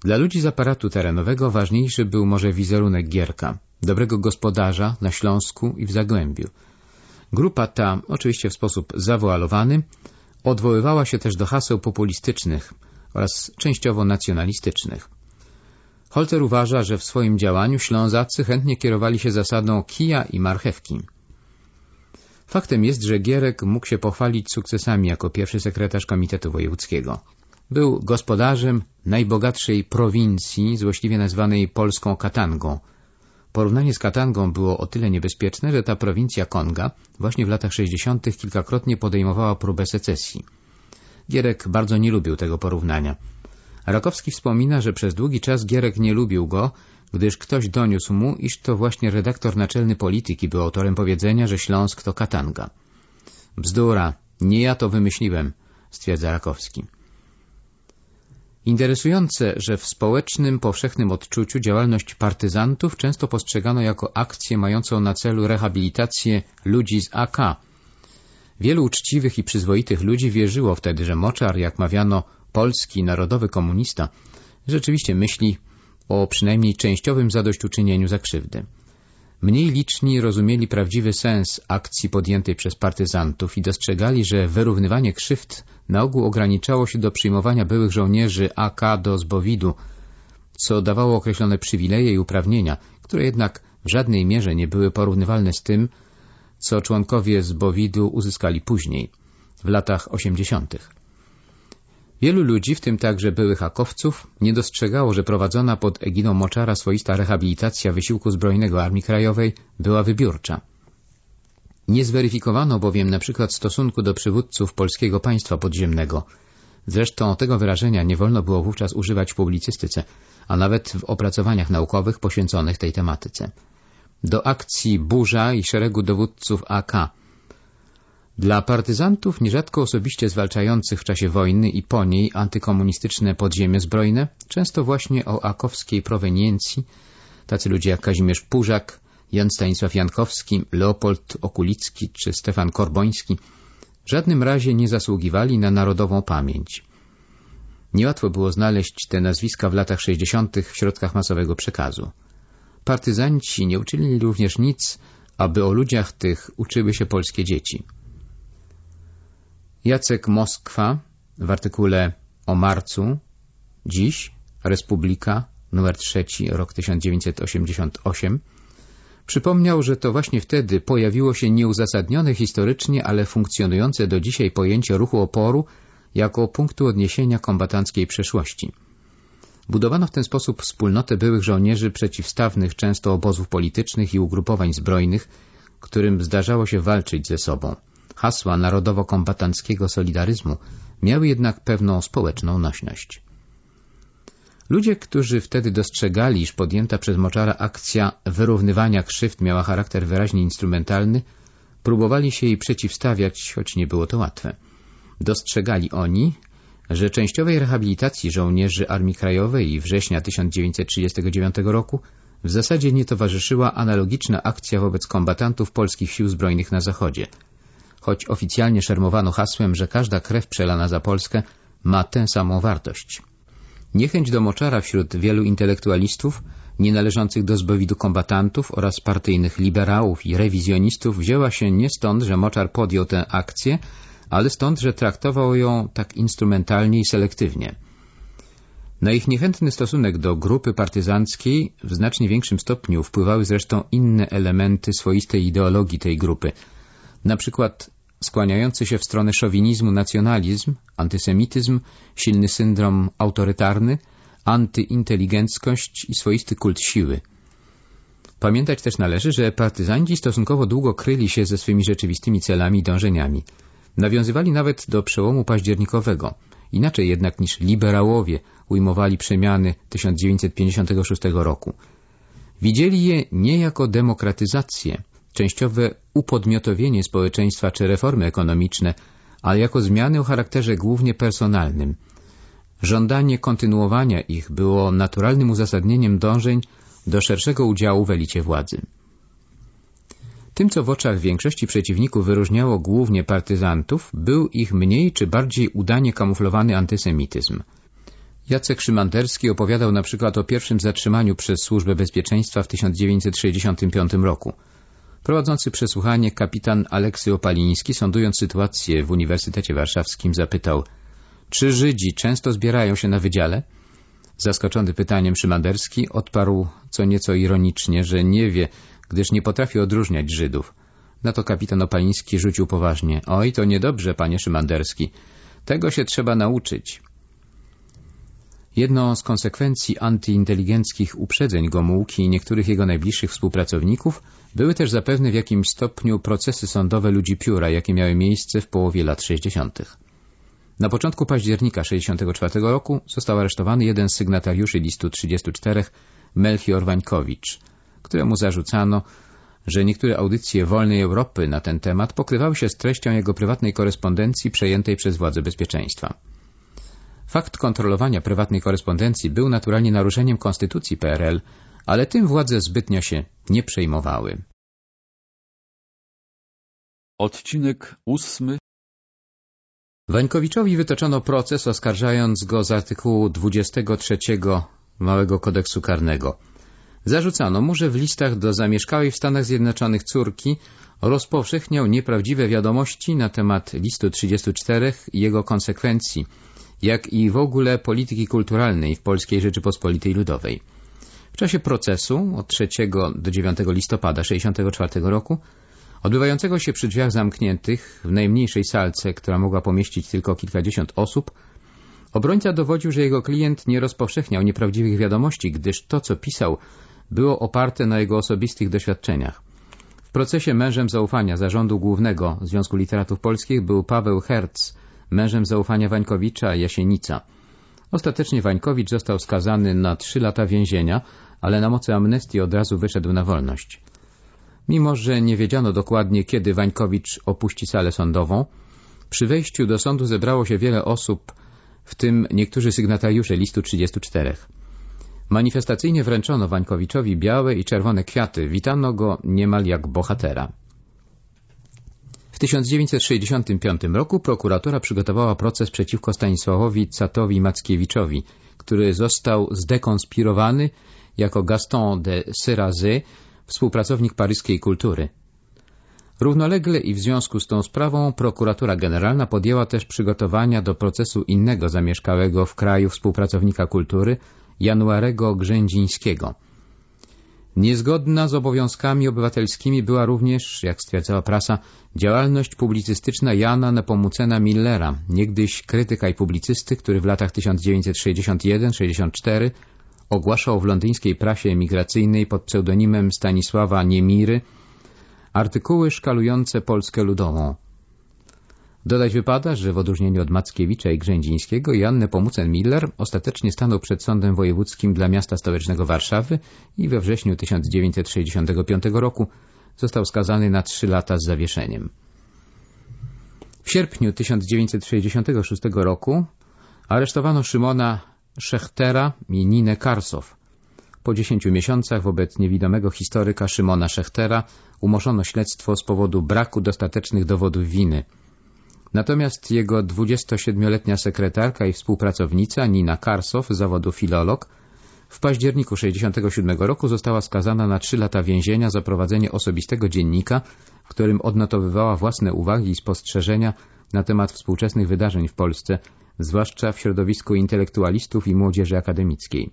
Dla ludzi z aparatu terenowego ważniejszy był może wizerunek Gierka dobrego gospodarza na Śląsku i w Zagłębiu. Grupa ta, oczywiście w sposób zawoalowany, odwoływała się też do haseł populistycznych oraz częściowo nacjonalistycznych. Holter uważa, że w swoim działaniu Ślązacy chętnie kierowali się zasadą kija i marchewki. Faktem jest, że Gierek mógł się pochwalić sukcesami jako pierwszy sekretarz Komitetu Wojewódzkiego. Był gospodarzem najbogatszej prowincji, złośliwie nazwanej Polską Katangą – Porównanie z Katangą było o tyle niebezpieczne, że ta prowincja Konga właśnie w latach 60. kilkakrotnie podejmowała próbę secesji. Gierek bardzo nie lubił tego porównania. Rakowski wspomina, że przez długi czas Gierek nie lubił go, gdyż ktoś doniósł mu, iż to właśnie redaktor naczelny polityki był autorem powiedzenia, że Śląsk to Katanga. Bzdura, nie ja to wymyśliłem, stwierdza Rakowski. Interesujące, że w społecznym, powszechnym odczuciu działalność partyzantów często postrzegano jako akcję mającą na celu rehabilitację ludzi z AK. Wielu uczciwych i przyzwoitych ludzi wierzyło wtedy, że Moczar, jak mawiano, polski narodowy komunista, rzeczywiście myśli o przynajmniej częściowym zadośćuczynieniu za krzywdy. Mniej liczni rozumieli prawdziwy sens akcji podjętej przez partyzantów i dostrzegali, że wyrównywanie krzywd na ogół ograniczało się do przyjmowania byłych żołnierzy AK do zbowidu, co dawało określone przywileje i uprawnienia, które jednak w żadnej mierze nie były porównywalne z tym, co członkowie zbowidu uzyskali później, w latach osiemdziesiątych. Wielu ludzi, w tym także byłych hakowców, nie dostrzegało, że prowadzona pod egidą Moczara swoista rehabilitacja wysiłku zbrojnego Armii Krajowej była wybiórcza. Nie zweryfikowano bowiem na przykład stosunku do przywódców polskiego państwa podziemnego. Zresztą tego wyrażenia nie wolno było wówczas używać w publicystyce, a nawet w opracowaniach naukowych poświęconych tej tematyce. Do akcji Burza i szeregu dowódców AK dla partyzantów, nierzadko osobiście zwalczających w czasie wojny i po niej antykomunistyczne podziemie zbrojne, często właśnie o akowskiej proweniencji, tacy ludzie jak Kazimierz Pużak, Jan Stanisław Jankowski, Leopold Okulicki czy Stefan Korboński, w żadnym razie nie zasługiwali na narodową pamięć. Niełatwo było znaleźć te nazwiska w latach 60. w środkach masowego przekazu. Partyzanci nie uczynili również nic, aby o ludziach tych uczyły się polskie dzieci. Jacek Moskwa w artykule o marcu, dziś, Republika, numer 3, rok 1988, przypomniał, że to właśnie wtedy pojawiło się nieuzasadnione historycznie, ale funkcjonujące do dzisiaj pojęcie ruchu oporu jako punktu odniesienia kombatanckiej przeszłości. Budowano w ten sposób wspólnotę byłych żołnierzy przeciwstawnych często obozów politycznych i ugrupowań zbrojnych, którym zdarzało się walczyć ze sobą. Hasła narodowo-kombatanckiego solidaryzmu miały jednak pewną społeczną nośność. Ludzie, którzy wtedy dostrzegali, iż podjęta przez Moczara akcja wyrównywania krzywd miała charakter wyraźnie instrumentalny, próbowali się jej przeciwstawiać, choć nie było to łatwe. Dostrzegali oni, że częściowej rehabilitacji żołnierzy Armii Krajowej i września 1939 roku w zasadzie nie towarzyszyła analogiczna akcja wobec kombatantów polskich sił zbrojnych na Zachodzie – choć oficjalnie szermowano hasłem, że każda krew przelana za Polskę ma tę samą wartość. Niechęć do Moczara wśród wielu intelektualistów, nie należących do zbowidu kombatantów oraz partyjnych liberałów i rewizjonistów wzięła się nie stąd, że Moczar podjął tę akcję, ale stąd, że traktował ją tak instrumentalnie i selektywnie. Na ich niechętny stosunek do grupy partyzanckiej w znacznie większym stopniu wpływały zresztą inne elementy swoistej ideologii tej grupy, na przykład skłaniający się w stronę szowinizmu nacjonalizm, antysemityzm, silny syndrom autorytarny, antyinteligenckość i swoisty kult siły. Pamiętać też należy, że partyzanci stosunkowo długo kryli się ze swymi rzeczywistymi celami i dążeniami. Nawiązywali nawet do przełomu październikowego, inaczej jednak niż liberałowie ujmowali przemiany 1956 roku. Widzieli je nie jako demokratyzację, częściowe upodmiotowienie społeczeństwa czy reformy ekonomiczne, ale jako zmiany o charakterze głównie personalnym. Żądanie kontynuowania ich było naturalnym uzasadnieniem dążeń do szerszego udziału w elicie władzy. Tym, co w oczach większości przeciwników wyróżniało głównie partyzantów, był ich mniej czy bardziej udanie kamuflowany antysemityzm. Jacek Szymanderski opowiadał na przykład o pierwszym zatrzymaniu przez Służbę Bezpieczeństwa w 1965 roku. Prowadzący przesłuchanie kapitan Aleksy Opaliński, sądując sytuację w Uniwersytecie Warszawskim, zapytał czy Żydzi często zbierają się na wydziale? Zaskoczony pytaniem Szymanderski odparł co nieco ironicznie, że nie wie, gdyż nie potrafi odróżniać Żydów. Na to kapitan Opaliński rzucił poważnie. Oj, to niedobrze, panie Szymanderski. Tego się trzeba nauczyć. Jedną z konsekwencji antyinteligenckich uprzedzeń Gomułki i niektórych jego najbliższych współpracowników były też zapewne w jakimś stopniu procesy sądowe ludzi pióra, jakie miały miejsce w połowie lat 60. Na początku października 1964 roku został aresztowany jeden z sygnatariuszy listu 34, Melchior Wańkowicz, któremu zarzucano, że niektóre audycje Wolnej Europy na ten temat pokrywały się z treścią jego prywatnej korespondencji przejętej przez władze bezpieczeństwa. Fakt kontrolowania prywatnej korespondencji był naturalnie naruszeniem konstytucji PRL, ale tym władze zbytnio się nie przejmowały. Odcinek ósmy Wańkowiczowi wytoczono proces, oskarżając go z artykułu 23 Małego Kodeksu Karnego. Zarzucano mu, że w listach do zamieszkałej w Stanach Zjednoczonych córki rozpowszechniał nieprawdziwe wiadomości na temat listu 34 i jego konsekwencji, jak i w ogóle polityki kulturalnej w Polskiej Rzeczypospolitej Ludowej. W czasie procesu od 3 do 9 listopada 1964 roku odbywającego się przy drzwiach zamkniętych w najmniejszej salce, która mogła pomieścić tylko kilkadziesiąt osób, obrońca dowodził, że jego klient nie rozpowszechniał nieprawdziwych wiadomości, gdyż to, co pisał, było oparte na jego osobistych doświadczeniach. W procesie mężem zaufania Zarządu Głównego Związku Literatów Polskich był Paweł Herz, mężem zaufania Wańkowicza Jasienica. Ostatecznie Wańkowicz został skazany na trzy lata więzienia, ale na mocy amnestii od razu wyszedł na wolność. Mimo, że nie wiedziano dokładnie, kiedy Wańkowicz opuści salę sądową, przy wejściu do sądu zebrało się wiele osób, w tym niektórzy sygnatariusze listu 34. Manifestacyjnie wręczono Wańkowiczowi białe i czerwone kwiaty, witano go niemal jak bohatera. W 1965 roku prokuratura przygotowała proces przeciwko Stanisławowi Catowi Mackiewiczowi, który został zdekonspirowany jako Gaston de Syrazy współpracownik paryskiej kultury. Równolegle i w związku z tą sprawą prokuratura generalna podjęła też przygotowania do procesu innego zamieszkałego w kraju współpracownika kultury, Januarego Grzędzińskiego. Niezgodna z obowiązkami obywatelskimi była również, jak stwierdzała prasa, działalność publicystyczna Jana Nepomucena Millera, niegdyś krytyka i publicysty, który w latach 1961-64 ogłaszał w londyńskiej prasie emigracyjnej pod pseudonimem Stanisława Niemiry artykuły szkalujące Polskę ludową. Dodać wypada, że w odróżnieniu od Mackiewicza i Grzędzińskiego Jan Nepomucen-Miller ostatecznie stanął przed Sądem Wojewódzkim dla miasta stołecznego Warszawy i we wrześniu 1965 roku został skazany na trzy lata z zawieszeniem. W sierpniu 1966 roku aresztowano Szymona Szechtera i Ninę Karsow. Po dziesięciu miesiącach wobec niewidomego historyka Szymona Szechtera umorzono śledztwo z powodu braku dostatecznych dowodów winy. Natomiast jego 27-letnia sekretarka i współpracownica Nina Karsow, zawodu filolog, w październiku 1967 roku została skazana na trzy lata więzienia za prowadzenie osobistego dziennika, w którym odnotowywała własne uwagi i spostrzeżenia na temat współczesnych wydarzeń w Polsce zwłaszcza w środowisku intelektualistów i młodzieży akademickiej.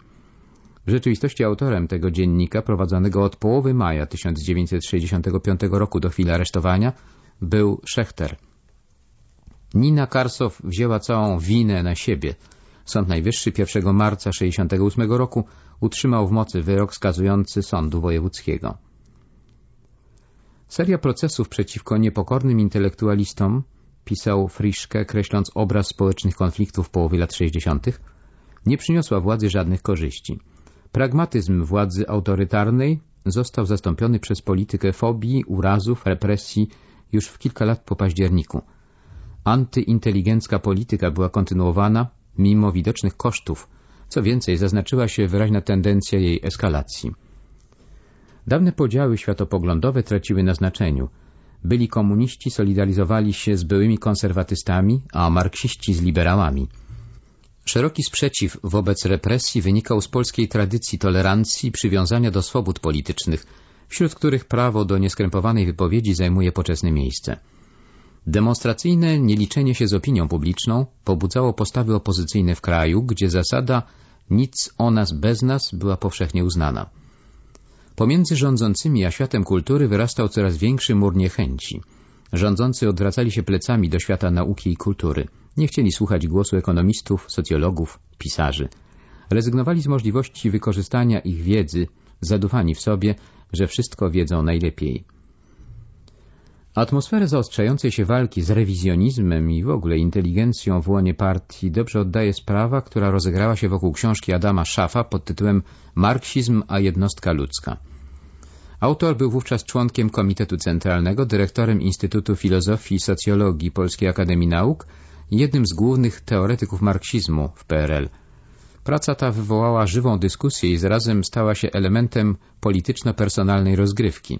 W rzeczywistości autorem tego dziennika, prowadzonego od połowy maja 1965 roku do chwili aresztowania, był Szechter. Nina Karsow wzięła całą winę na siebie. Sąd Najwyższy 1 marca 1968 roku utrzymał w mocy wyrok skazujący sądu wojewódzkiego. Seria procesów przeciwko niepokornym intelektualistom, pisał Friszke, kreśląc obraz społecznych konfliktów w połowie lat 60., nie przyniosła władzy żadnych korzyści. Pragmatyzm władzy autorytarnej został zastąpiony przez politykę fobii, urazów, represji już w kilka lat po październiku. Antyinteligencka polityka była kontynuowana mimo widocznych kosztów. Co więcej, zaznaczyła się wyraźna tendencja jej eskalacji. Dawne podziały światopoglądowe traciły na znaczeniu. Byli komuniści solidaryzowali się z byłymi konserwatystami, a marksiści z liberałami. Szeroki sprzeciw wobec represji wynikał z polskiej tradycji tolerancji i przywiązania do swobód politycznych, wśród których prawo do nieskrępowanej wypowiedzi zajmuje poczesne miejsce. Demonstracyjne nieliczenie się z opinią publiczną pobudzało postawy opozycyjne w kraju, gdzie zasada nic o nas bez nas była powszechnie uznana. Pomiędzy rządzącymi a światem kultury wyrastał coraz większy mur niechęci. Rządzący odwracali się plecami do świata nauki i kultury. Nie chcieli słuchać głosu ekonomistów, socjologów, pisarzy. Rezygnowali z możliwości wykorzystania ich wiedzy, zadufani w sobie, że wszystko wiedzą najlepiej. Atmosferę zaostrzającej się walki z rewizjonizmem i w ogóle inteligencją w łonie partii dobrze oddaje sprawa, która rozegrała się wokół książki Adama Szafa pod tytułem Marksizm a jednostka ludzka. Autor był wówczas członkiem Komitetu Centralnego, dyrektorem Instytutu Filozofii i Socjologii Polskiej Akademii Nauk i jednym z głównych teoretyków marksizmu w PRL. Praca ta wywołała żywą dyskusję i zarazem stała się elementem polityczno-personalnej rozgrywki.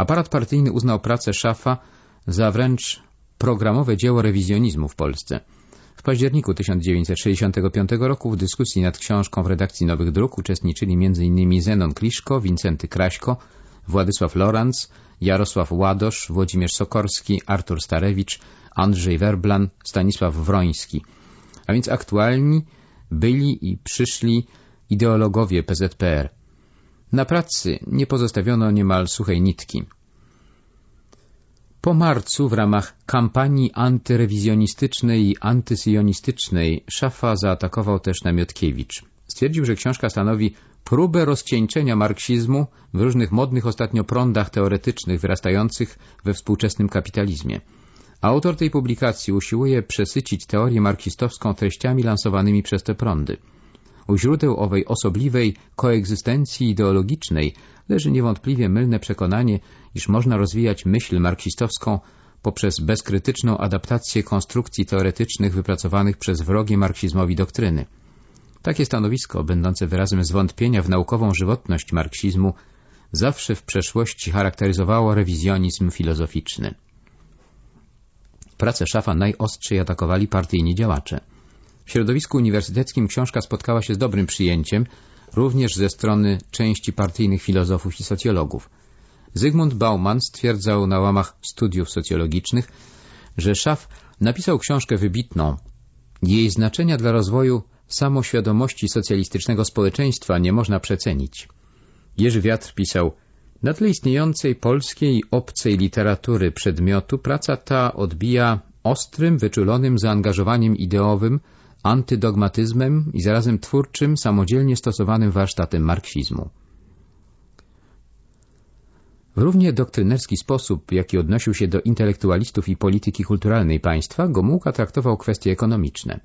Aparat partyjny uznał pracę Szafa za wręcz programowe dzieło rewizjonizmu w Polsce. W październiku 1965 roku w dyskusji nad książką w redakcji Nowych Dróg uczestniczyli m.in. Zenon Kliszko, Wincenty Kraśko, Władysław Lorenz, Jarosław Ładosz, Włodzimierz Sokorski, Artur Starewicz, Andrzej Werblan, Stanisław Wroński. A więc aktualni byli i przyszli ideologowie PZPR. Na pracy nie pozostawiono niemal suchej nitki. Po marcu w ramach kampanii antyrewizjonistycznej i antysyjonistycznej Szafa zaatakował też Namiotkiewicz. Stwierdził, że książka stanowi próbę rozcieńczenia marksizmu w różnych modnych ostatnio prądach teoretycznych wyrastających we współczesnym kapitalizmie. Autor tej publikacji usiłuje przesycić teorię marksistowską treściami lansowanymi przez te prądy. U źródeł owej osobliwej koegzystencji ideologicznej leży niewątpliwie mylne przekonanie, iż można rozwijać myśl marksistowską poprzez bezkrytyczną adaptację konstrukcji teoretycznych wypracowanych przez wrogie marksizmowi doktryny. Takie stanowisko, będące wyrazem zwątpienia w naukową żywotność marksizmu, zawsze w przeszłości charakteryzowało rewizjonizm filozoficzny. Pracę Szafa najostrzej atakowali partyjni działacze. W środowisku uniwersyteckim książka spotkała się z dobrym przyjęciem, również ze strony części partyjnych filozofów i socjologów. Zygmunt Bauman stwierdzał na łamach studiów socjologicznych, że Szaf napisał książkę wybitną. Jej znaczenia dla rozwoju samoświadomości socjalistycznego społeczeństwa nie można przecenić. Jerzy Wiatr pisał Na tle istniejącej polskiej obcej literatury przedmiotu praca ta odbija ostrym, wyczulonym zaangażowaniem ideowym, antydogmatyzmem i zarazem twórczym, samodzielnie stosowanym warsztatem marksizmu. W równie doktrynerski sposób, jaki odnosił się do intelektualistów i polityki kulturalnej państwa, Gomułka traktował kwestie ekonomiczne.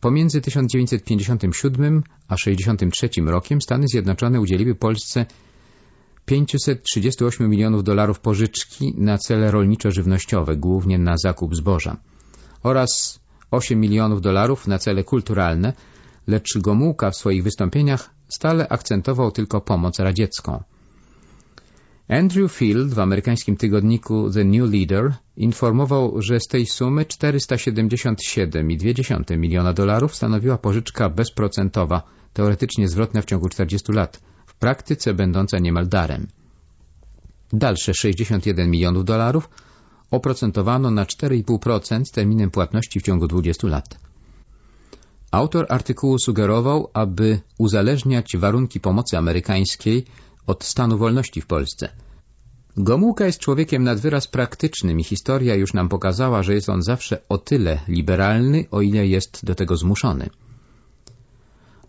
Pomiędzy 1957 a 1963 rokiem Stany Zjednoczone udzieliły Polsce 538 milionów dolarów pożyczki na cele rolniczo-żywnościowe, głównie na zakup zboża, oraz 8 milionów dolarów na cele kulturalne, lecz Gomułka w swoich wystąpieniach stale akcentował tylko pomoc radziecką. Andrew Field w amerykańskim tygodniku The New Leader informował, że z tej sumy 477,2 miliona dolarów stanowiła pożyczka bezprocentowa, teoretycznie zwrotna w ciągu 40 lat, w praktyce będąca niemal darem. Dalsze 61 milionów dolarów oprocentowano na 4,5% z terminem płatności w ciągu 20 lat. Autor artykułu sugerował, aby uzależniać warunki pomocy amerykańskiej od stanu wolności w Polsce. Gomułka jest człowiekiem nad wyraz praktycznym i historia już nam pokazała, że jest on zawsze o tyle liberalny, o ile jest do tego zmuszony.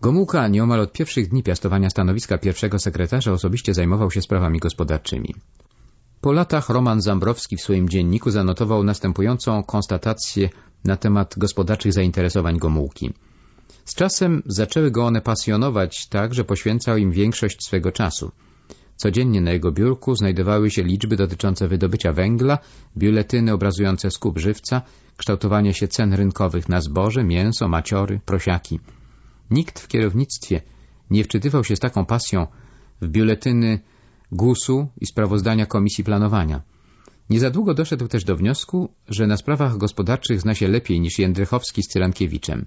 Gomułka nieomal od pierwszych dni piastowania stanowiska pierwszego sekretarza osobiście zajmował się sprawami gospodarczymi. Po latach Roman Zambrowski w swoim dzienniku zanotował następującą konstatację na temat gospodarczych zainteresowań Gomułki. Z czasem zaczęły go one pasjonować tak, że poświęcał im większość swego czasu. Codziennie na jego biurku znajdowały się liczby dotyczące wydobycia węgla, biuletyny obrazujące skup żywca, kształtowanie się cen rynkowych na zboże, mięso, maciory, prosiaki. Nikt w kierownictwie nie wczytywał się z taką pasją w biuletyny GUS-u i sprawozdania Komisji Planowania. Nie za długo doszedł też do wniosku, że na sprawach gospodarczych zna się lepiej niż Jędrychowski z Cyrankiewiczem.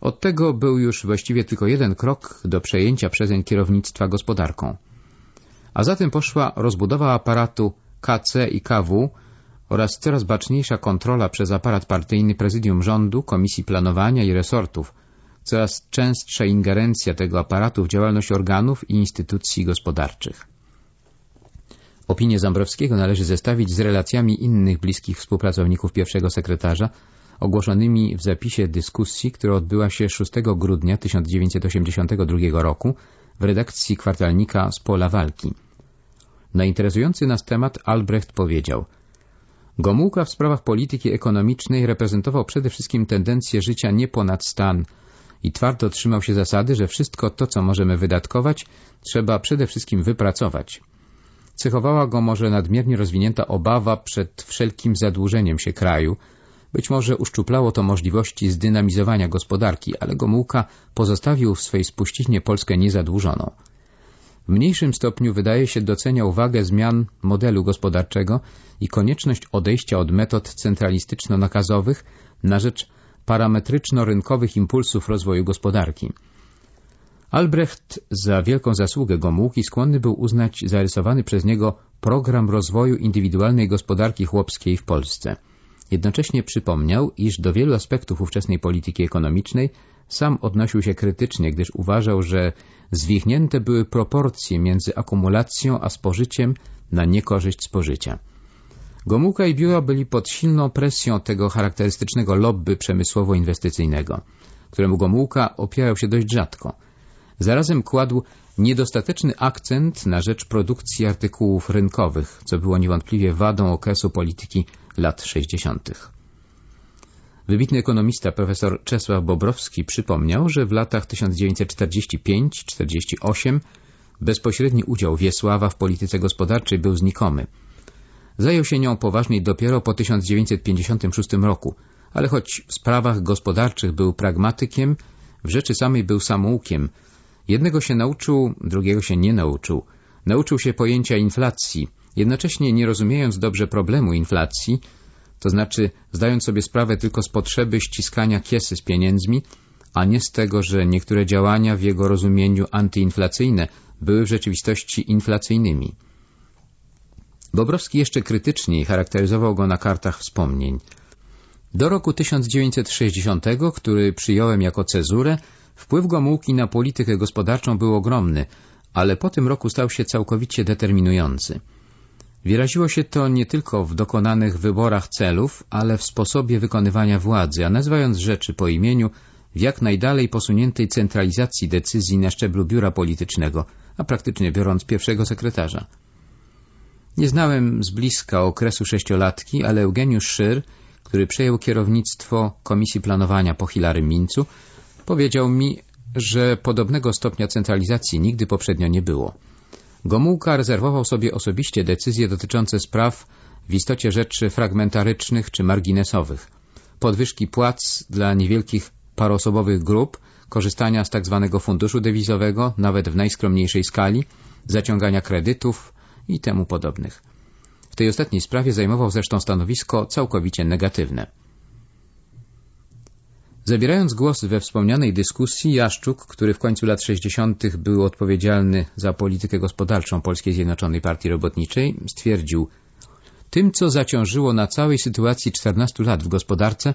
Od tego był już właściwie tylko jeden krok do przejęcia przezeń kierownictwa gospodarką. A zatem poszła rozbudowa aparatu KC i KW oraz coraz baczniejsza kontrola przez aparat partyjny prezydium rządu, komisji planowania i resortów, coraz częstsza ingerencja tego aparatu w działalność organów i instytucji gospodarczych. Opinię Zambrowskiego należy zestawić z relacjami innych bliskich współpracowników pierwszego sekretarza, ogłoszonymi w zapisie dyskusji, która odbyła się 6 grudnia 1982 roku w redakcji kwartalnika z pola walki. Na interesujący nas temat Albrecht powiedział Gomułka w sprawach polityki ekonomicznej reprezentował przede wszystkim tendencję życia nie ponad stan i twardo trzymał się zasady, że wszystko to, co możemy wydatkować, trzeba przede wszystkim wypracować. Cechowała go może nadmiernie rozwinięta obawa przed wszelkim zadłużeniem się kraju. Być może uszczuplało to możliwości zdynamizowania gospodarki, ale Gomułka pozostawił w swej spuściźnie Polskę niezadłużoną. W mniejszym stopniu wydaje się doceniał wagę zmian modelu gospodarczego i konieczność odejścia od metod centralistyczno-nakazowych na rzecz parametryczno-rynkowych impulsów rozwoju gospodarki. Albrecht za wielką zasługę Gomułki skłonny był uznać zarysowany przez niego program rozwoju indywidualnej gospodarki chłopskiej w Polsce. Jednocześnie przypomniał, iż do wielu aspektów ówczesnej polityki ekonomicznej sam odnosił się krytycznie, gdyż uważał, że zwichnięte były proporcje między akumulacją a spożyciem na niekorzyść spożycia. Gomułka i biuro byli pod silną presją tego charakterystycznego lobby przemysłowo-inwestycyjnego, któremu Gomułka opierał się dość rzadko – Zarazem kładł niedostateczny akcent na rzecz produkcji artykułów rynkowych, co było niewątpliwie wadą okresu polityki lat 60. Wybitny ekonomista profesor Czesław Bobrowski przypomniał, że w latach 1945-48 bezpośredni udział Wiesława w polityce gospodarczej był znikomy. Zajął się nią poważniej dopiero po 1956 roku, ale choć w sprawach gospodarczych był pragmatykiem, w rzeczy samej był samoukiem, Jednego się nauczył, drugiego się nie nauczył. Nauczył się pojęcia inflacji, jednocześnie nie rozumiejąc dobrze problemu inflacji, to znaczy zdając sobie sprawę tylko z potrzeby ściskania kiesy z pieniędzmi, a nie z tego, że niektóre działania w jego rozumieniu antyinflacyjne były w rzeczywistości inflacyjnymi. Bobrowski jeszcze krytyczniej charakteryzował go na kartach wspomnień. Do roku 1960, który przyjąłem jako cezurę, Wpływ Gomułki na politykę gospodarczą był ogromny, ale po tym roku stał się całkowicie determinujący. Wyraziło się to nie tylko w dokonanych wyborach celów, ale w sposobie wykonywania władzy, a nazywając rzeczy po imieniu, w jak najdalej posuniętej centralizacji decyzji na szczeblu biura politycznego, a praktycznie biorąc pierwszego sekretarza. Nie znałem z bliska okresu sześciolatki, ale Eugeniusz Szyr, który przejął kierownictwo Komisji Planowania po Hilary Mincu, Powiedział mi, że podobnego stopnia centralizacji nigdy poprzednio nie było. Gomułka rezerwował sobie osobiście decyzje dotyczące spraw w istocie rzeczy fragmentarycznych czy marginesowych. Podwyżki płac dla niewielkich paroosobowych grup, korzystania z tzw. Tak funduszu dewizowego, nawet w najskromniejszej skali, zaciągania kredytów i temu podobnych. W tej ostatniej sprawie zajmował zresztą stanowisko całkowicie negatywne. Zabierając głos we wspomnianej dyskusji, Jaszczuk, który w końcu lat 60. był odpowiedzialny za politykę gospodarczą Polskiej Zjednoczonej Partii Robotniczej, stwierdził Tym, co zaciążyło na całej sytuacji 14 lat w gospodarce,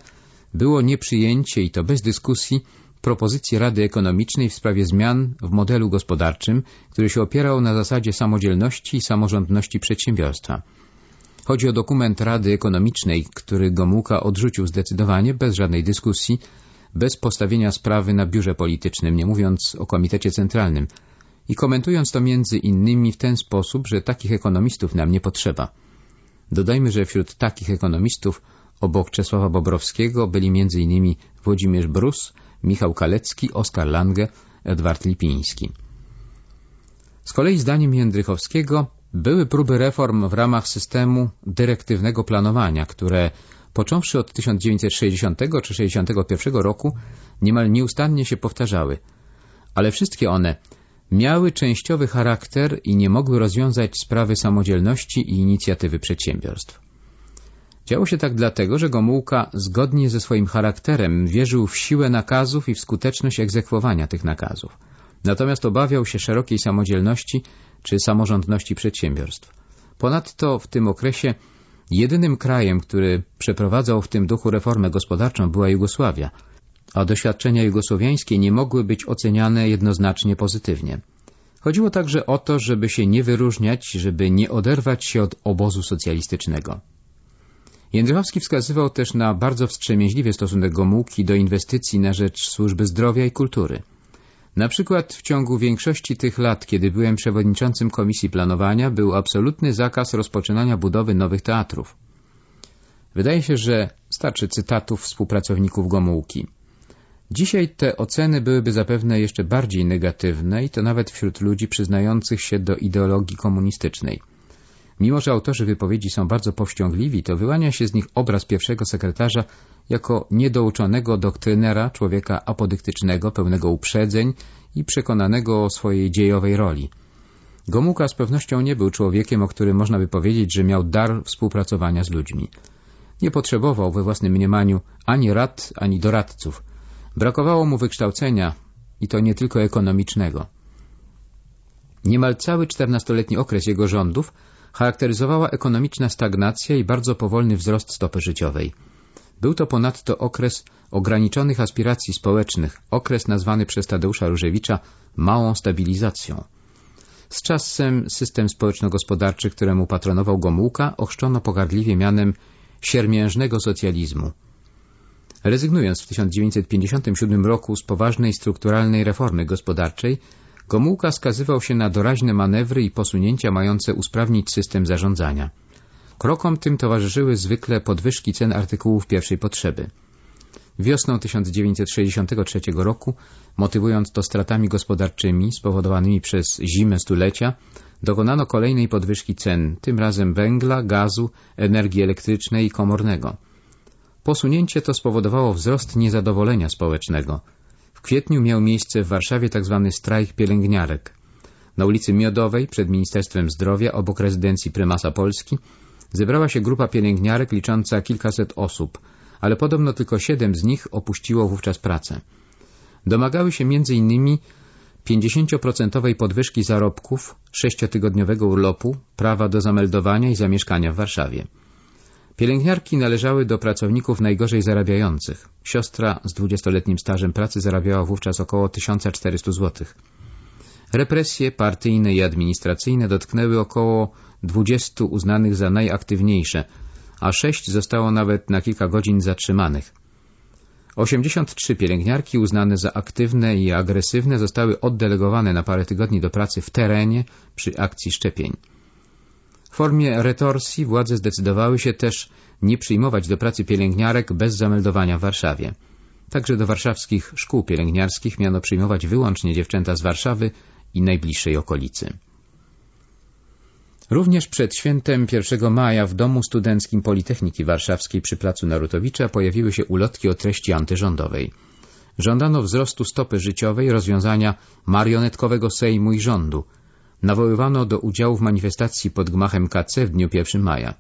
było nieprzyjęcie i to bez dyskusji propozycji Rady Ekonomicznej w sprawie zmian w modelu gospodarczym, który się opierał na zasadzie samodzielności i samorządności przedsiębiorstwa. Chodzi o dokument Rady Ekonomicznej, który Gomułka odrzucił zdecydowanie, bez żadnej dyskusji, bez postawienia sprawy na biurze politycznym, nie mówiąc o Komitecie Centralnym, i komentując to między innymi w ten sposób, że takich ekonomistów nam nie potrzeba. Dodajmy, że wśród takich ekonomistów obok Czesława Bobrowskiego byli m.in. Włodzimierz Brus, Michał Kalecki, Oskar Lange, Edward Lipiński. Z kolei zdaniem Jędrychowskiego były próby reform w ramach systemu dyrektywnego planowania, które począwszy od 1960 czy 61 roku niemal nieustannie się powtarzały, ale wszystkie one miały częściowy charakter i nie mogły rozwiązać sprawy samodzielności i inicjatywy przedsiębiorstw. Działo się tak dlatego, że Gomułka zgodnie ze swoim charakterem wierzył w siłę nakazów i w skuteczność egzekwowania tych nakazów. Natomiast obawiał się szerokiej samodzielności czy samorządności przedsiębiorstw. Ponadto w tym okresie jedynym krajem, który przeprowadzał w tym duchu reformę gospodarczą była Jugosławia, a doświadczenia jugosłowiańskie nie mogły być oceniane jednoznacznie pozytywnie. Chodziło także o to, żeby się nie wyróżniać, żeby nie oderwać się od obozu socjalistycznego. Jędrzejowski wskazywał też na bardzo wstrzemięźliwy stosunek Gomułki do inwestycji na rzecz służby zdrowia i kultury. Na przykład w ciągu większości tych lat, kiedy byłem przewodniczącym Komisji Planowania, był absolutny zakaz rozpoczynania budowy nowych teatrów. Wydaje się, że starczy cytatów współpracowników Gomułki. Dzisiaj te oceny byłyby zapewne jeszcze bardziej negatywne i to nawet wśród ludzi przyznających się do ideologii komunistycznej. Mimo, że autorzy wypowiedzi są bardzo powściągliwi, to wyłania się z nich obraz pierwszego sekretarza jako niedouczonego doktrynera, człowieka apodyktycznego, pełnego uprzedzeń i przekonanego o swojej dziejowej roli. Gomułka z pewnością nie był człowiekiem, o którym można by powiedzieć, że miał dar współpracowania z ludźmi. Nie potrzebował we własnym mniemaniu ani rad, ani doradców. Brakowało mu wykształcenia, i to nie tylko ekonomicznego. Niemal cały czternastoletni okres jego rządów charakteryzowała ekonomiczna stagnacja i bardzo powolny wzrost stopy życiowej. Był to ponadto okres ograniczonych aspiracji społecznych, okres nazwany przez Tadeusza Różewicza małą stabilizacją. Z czasem system społeczno-gospodarczy, któremu patronował Gomułka, ochrzczono pogardliwie mianem siermiężnego socjalizmu. Rezygnując w 1957 roku z poważnej strukturalnej reformy gospodarczej, Gomułka skazywał się na doraźne manewry i posunięcia mające usprawnić system zarządzania. Krokom tym towarzyszyły zwykle podwyżki cen artykułów pierwszej potrzeby. Wiosną 1963 roku, motywując to stratami gospodarczymi spowodowanymi przez zimę stulecia, dokonano kolejnej podwyżki cen, tym razem węgla, gazu, energii elektrycznej i komornego. Posunięcie to spowodowało wzrost niezadowolenia społecznego. Kwietniu miał miejsce w Warszawie tzw. Tak strajk pielęgniarek. Na ulicy Miodowej, przed Ministerstwem Zdrowia, obok rezydencji prymasa Polski, zebrała się grupa pielęgniarek licząca kilkaset osób, ale podobno tylko siedem z nich opuściło wówczas pracę. Domagały się m.in. 50% podwyżki zarobków, sześciotygodniowego urlopu, prawa do zameldowania i zamieszkania w Warszawie. Pielęgniarki należały do pracowników najgorzej zarabiających. Siostra z dwudziestoletnim stażem pracy zarabiała wówczas około 1400 zł. Represje partyjne i administracyjne dotknęły około 20 uznanych za najaktywniejsze, a sześć zostało nawet na kilka godzin zatrzymanych. 83 pielęgniarki uznane za aktywne i agresywne zostały oddelegowane na parę tygodni do pracy w terenie przy akcji szczepień. W formie retorsji władze zdecydowały się też nie przyjmować do pracy pielęgniarek bez zameldowania w Warszawie. Także do warszawskich szkół pielęgniarskich miano przyjmować wyłącznie dziewczęta z Warszawy i najbliższej okolicy. Również przed świętem 1 maja w Domu Studenckim Politechniki Warszawskiej przy Placu Narutowicza pojawiły się ulotki o treści antyrządowej. Żądano wzrostu stopy życiowej, rozwiązania marionetkowego Sejmu i rządu. Nawoływano do udziału w manifestacji pod gmachem KC w dniu 1 maja.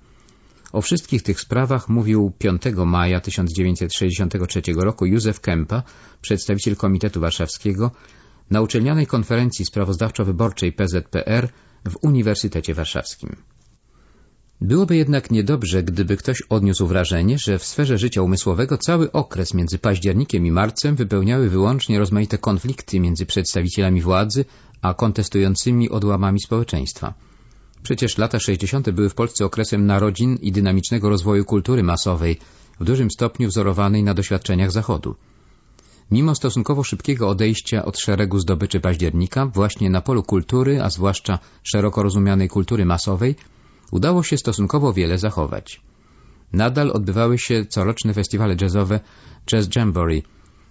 O wszystkich tych sprawach mówił 5 maja 1963 roku Józef Kępa, przedstawiciel Komitetu Warszawskiego, na uczelnianej konferencji sprawozdawczo-wyborczej PZPR w Uniwersytecie Warszawskim. Byłoby jednak niedobrze, gdyby ktoś odniósł wrażenie, że w sferze życia umysłowego cały okres między październikiem i marcem wypełniały wyłącznie rozmaite konflikty między przedstawicielami władzy a kontestującymi odłamami społeczeństwa. Przecież lata 60. były w Polsce okresem narodzin i dynamicznego rozwoju kultury masowej, w dużym stopniu wzorowanej na doświadczeniach Zachodu. Mimo stosunkowo szybkiego odejścia od szeregu zdobyczy października, właśnie na polu kultury, a zwłaszcza szeroko rozumianej kultury masowej, udało się stosunkowo wiele zachować. Nadal odbywały się coroczne festiwale jazzowe Jazz Jamboree.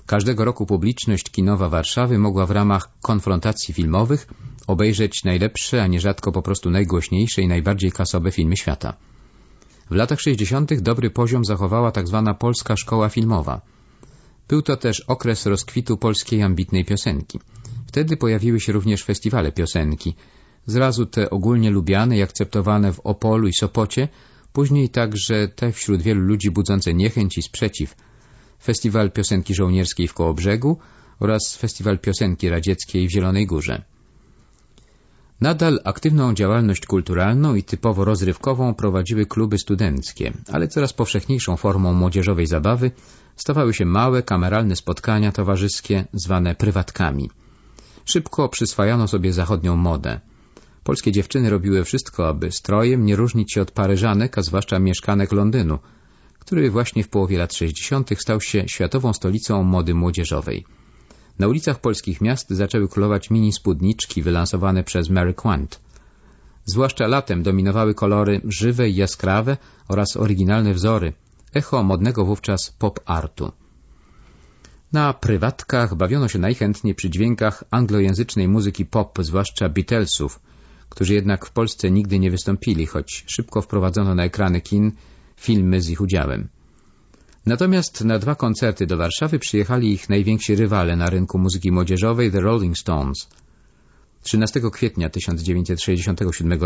Każdego roku publiczność kinowa Warszawy mogła w ramach konfrontacji filmowych obejrzeć najlepsze, a nierzadko po prostu najgłośniejsze i najbardziej kasowe filmy świata. W latach 60. dobry poziom zachowała tzw. Tak polska szkoła filmowa. Był to też okres rozkwitu polskiej ambitnej piosenki. Wtedy pojawiły się również festiwale piosenki, zrazu te ogólnie lubiane i akceptowane w Opolu i Sopocie, później także te wśród wielu ludzi budzące niechęć i sprzeciw. Festiwal Piosenki Żołnierskiej w Kołobrzegu oraz Festiwal Piosenki Radzieckiej w Zielonej Górze. Nadal aktywną działalność kulturalną i typowo rozrywkową prowadziły kluby studenckie, ale coraz powszechniejszą formą młodzieżowej zabawy stawały się małe, kameralne spotkania towarzyskie zwane prywatkami. Szybko przyswajano sobie zachodnią modę. Polskie dziewczyny robiły wszystko, aby strojem nie różnić się od paryżanek, a zwłaszcza mieszkanek Londynu, który właśnie w połowie lat 60. stał się światową stolicą mody młodzieżowej. Na ulicach polskich miast zaczęły królować mini spódniczki wylansowane przez Mary Quant. Zwłaszcza latem dominowały kolory żywe i jaskrawe oraz oryginalne wzory, echo modnego wówczas pop-artu. Na prywatkach bawiono się najchętniej przy dźwiękach anglojęzycznej muzyki pop, zwłaszcza Beatlesów, którzy jednak w Polsce nigdy nie wystąpili, choć szybko wprowadzono na ekrany kin filmy z ich udziałem. Natomiast na dwa koncerty do Warszawy przyjechali ich najwięksi rywale na rynku muzyki młodzieżowej The Rolling Stones. 13 kwietnia 1967